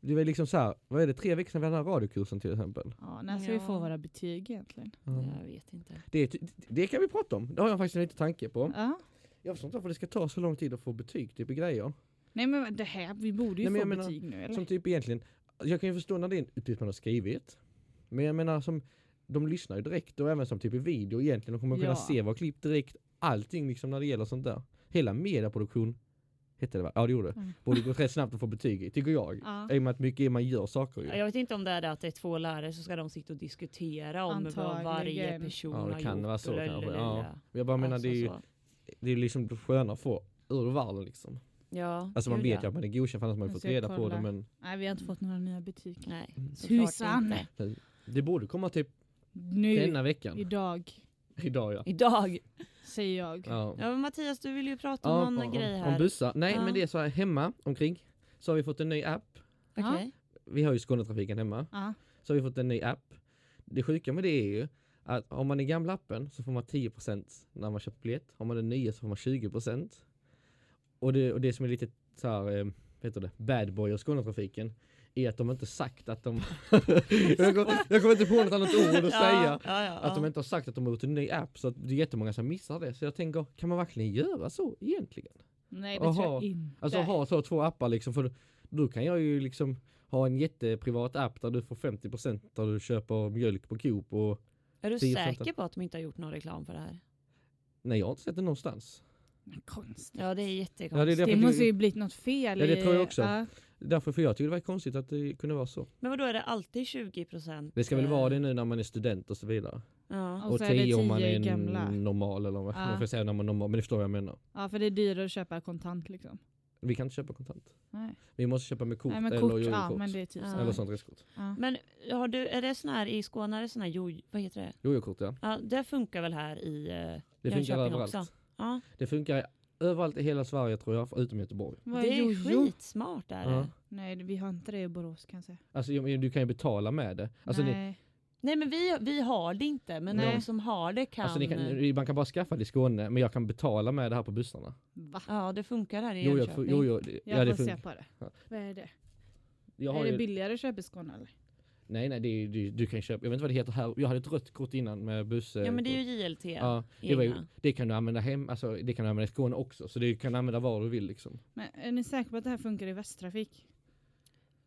det var liksom så här, vad är det, tre veckor sedan vi hade den här radiokursen till exempel. Ja, när ska vi Ja. få våra betyg egentligen? Jag vet inte. Det, det kan vi prata om. Det har jag faktiskt lite tanke på. Ja. Jag förstår inte varför det ska ta så lång tid att få betyg typ i grejer. Nej men det här, vi borde ju Nej, men få jag menar, betyg nu eller? Som typ egentligen, jag kan ju förstå när det är en uppgift man har skrivit. Men jag menar som, de lyssnar ju direkt och även som typ i video egentligen. De kommer kunna Ja. se vad klipp direkt. Allting liksom när det gäller sånt där. Hela mediaproduktion, hette det va? Ja det gjorde det. Mm. Borde gå rätt snabbt att få betyg i, tycker jag. Ja. I och med att mycket man gör saker ju. Ja, Jag vet inte om det är det att det är två lärare så ska de sitta och diskutera om vad varje Antagligen. person Ja, det har kan gjort. vara så kanske, ja. Jag bara menar Alltså det är ju det är liksom skönare att få ur världen liksom. Ja, Alltså man vet ju ja. att man är godkänd för annars har man Jag fått reda på det men Nej vi har inte fått några nya betyg. Nej, Mm. Tusan. det borde komma typ Nu, denna veckan. idag, Idag ja. Idag. säger jag. ja. Ja, men Mattias, du vill ju prata Ja, om någon om, grej om här. bussar. Nej Ja. men det är så här hemma omkring så har vi fått en ny app Okej. Vi har ju Skånetrafiken hemma. Ja. Så har vi fått en ny app. Det sjuka med det är ju att om man är gamla appen så får man 10% när man köper biljett. Har man den nya så får man 20%. Och det, och det som är lite så här, eh, vad heter det, bad boy av Skånetrafiken är att de inte sagt att de... jag, kom, jag kommer inte på något annat ord att säga. Ja, ja, Att de inte har sagt att de har gjort en ny app så att det är jättemånga som missar det. Så jag tänker, kan man verkligen göra så egentligen? Nej det Aha. tror jag inte. Alltså ha så två appar liksom för då kan jag ju liksom ha en jätteprivat app där du får 50% där du köper mjölk på Coop och Är du 10%. säker på att de inte har gjort någon reklam för det här? nej jag har inte sett det någonstans. Konstigt. Ja, det är Ja, det är jättekonstigt. Det måste ju blivit något fel Ja, det tror jag också. Ja. därför för jag tycker det var konstigt att det kunde vara så. Men vadå, är det alltid 20 procent? Det ska väl vara det nu när man är student och så vidare. Ja. Och Och så är det 10 om man 10 är en gamla. normal eller vad Ja. man får säga när man är normal. Men det förstår jag vad jag menar. ja för det är dyrare att köpa kontant liksom. Vi kan inte köpa kontant. Nej, Vi måste köpa med kort Nej men eller kort, ja jojo-kort. men det är typ Ja. så. Eller sånt. Ja. Men har du, är det sån här i Skåne, är det sån här jo, vad heter det? Jojo-kort ja. Ja, det funkar väl här i eh, Det funkar överallt. också? Ja, Det funkar överallt i hela Sverige tror jag, utom Göteborg. Det är jojo? skitsmart är det. Ja. Nej vi har inte det i Borås kan jag säga. Alltså du kan ju betala med det. Alltså, ni, Nej. Nej men vi, vi har det inte, men Nej. de som har det kan. alltså ni kan, man kan bara skaffa det i Skåne, men jag kan betala med det här på bussarna. Va? Ja, det funkar här i Jo, jo, Jönköping. jo, jo, det- Jag ja, det får se på det. Ja. Vad är det? Jag har är det ju, billigare att köpa i Skåne eller? Nej, nej, det är, du, du kan köpa, jag vet inte vad det heter här. Jag hade ett rött kort innan med buss. Ja men det är ju JLT. ja, det, var, ju- det kan du använda hem, alltså det kan du använda i Skåne också. Så det kan du använda var du vill liksom. Men är ni säkra på att det här funkar i Västtrafik?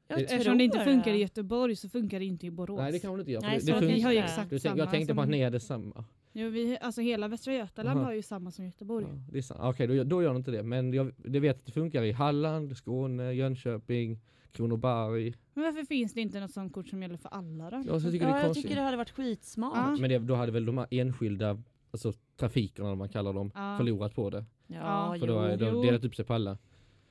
Jag Eftersom det inte funkar i. Göteborg så funkar det inte i Borås. Nej det kan hon inte göra. Nej, det, så det funkar- har ju exakt du samma. jag tänkte på att ni hade samma. Jo, vi, alltså hela Västra Götaland Aha. har ju samma som Göteborg. Ja, det är sant. Okej, då, då gör det inte det. Men jag det vet att det funkar i Halland, Skåne, Jönköping, Kronoberg. Men varför finns det inte något sånt kort som gäller för alla då? Ja, jag tycker det Ja, jag tycker det hade varit skitsmart. Ja. Men det, då hade väl de här enskilda alltså, trafikerna, om man kallar dem, Ja. förlorat på det. Ja, För då har jo. de delat upp sig på alla.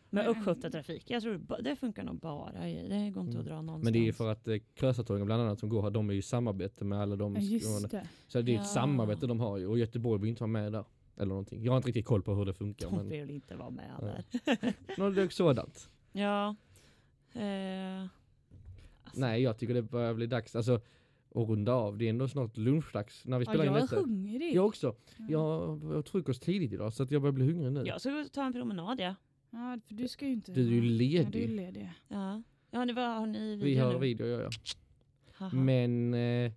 Men Men- östgötatrafik, jag tror det funkar nog bara. i- Det går inte Mm. att dra någonstans. Men det är ju för att eh, Krösatågen bland annat som går här, de är ju samarbete med alla de. Ja, det. Så det är Ja. ett samarbete de har ju och Göteborg vill inte vara med där. Eller någonting. Jag har inte riktigt koll på hur det funkar. De men vill inte vara med Ja. där. *laughs* något sådant. *laughs* Ja. Eh, Nej, jag tycker det börjar bli dags alltså, att runda av. Det är ändå snart lunchdags när vi Ja, spelar in jag är detta. hungrig. Jag också. Jag åt frukost tidigt idag så att jag börjar bli hungrig nu. Jag ska gå och ta en promenad ja. Ja, för du ska ju inte... Du är ju Ja, du är ledig. ledig. Ja, ja det var, har ni video Vi har nu? video, ja, ja. Haha. Men eh,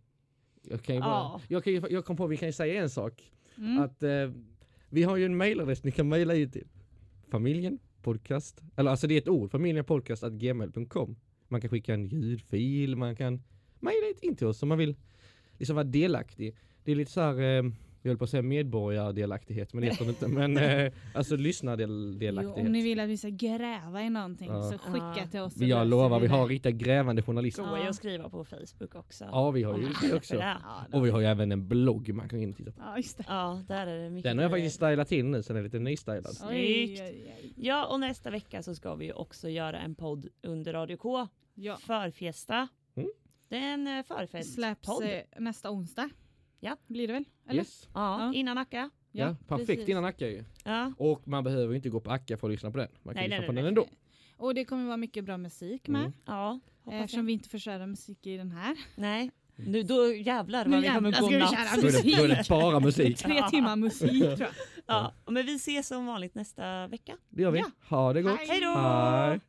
jag kan ju bara, Ja. jag, kan ju, jag kom på, vi kan ju säga en sak. Mm. Att eh, vi har ju en mailadress ni kan mejla in till. Familjen podcast, eller alltså det är ett ord, familjenpodcast.gmail.com. Man kan skicka en ljudfil, man kan mejla in till oss om man vill liksom vara delaktig. Det är lite så här, eh, jag höll på att säga medborgardelaktighet, men det heter inte. Men *laughs* eh, alltså Jo, lyssnardelaktighet. om ni vill att vi ska gräva i någonting Ja. så skicka Ja. till oss. jag lovar, vi har riktiga grävande journalister. Går ju att skriva på Facebook också. Ja, vi har ju det också. det. Ja, Och vi har ju även en blogg man kan gå in och titta på. Ja, just det. Ja, där är det mycket Den har jag faktiskt stylat till nu, så den är lite nystylad. Snyggt. Ja, och nästa vecka så ska vi också göra en podd under Radio K. Ja. Förfiesta. Mm. Det är en eh, förfestpodd. Släpps eh, nästa onsdag. Ja. Blir det väl? Eller? Yes. Ja, Ja. innan Nacka. Ja, perfekt precis. innan Acka ju. Ja. Och man behöver inte gå på Acka för att lyssna på den. Man kan Nej, lyssna nej, på nej, den nej. ändå. Och det kommer vara mycket bra musik med. Mm. Ja, Eftersom jag. vi inte får köra musik i den här. Nej, nu, då jävlar Nu vad vi kommer jävlar gå ska vi natt. köra Då är, det, då är det bara musik. Tre timmar musik tror jag. Ja, men vi ses som vanligt nästa vecka. Det gör vi. Ja. Ha det gott. Hej. Hej då!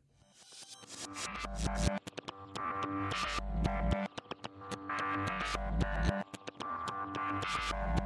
Thank you.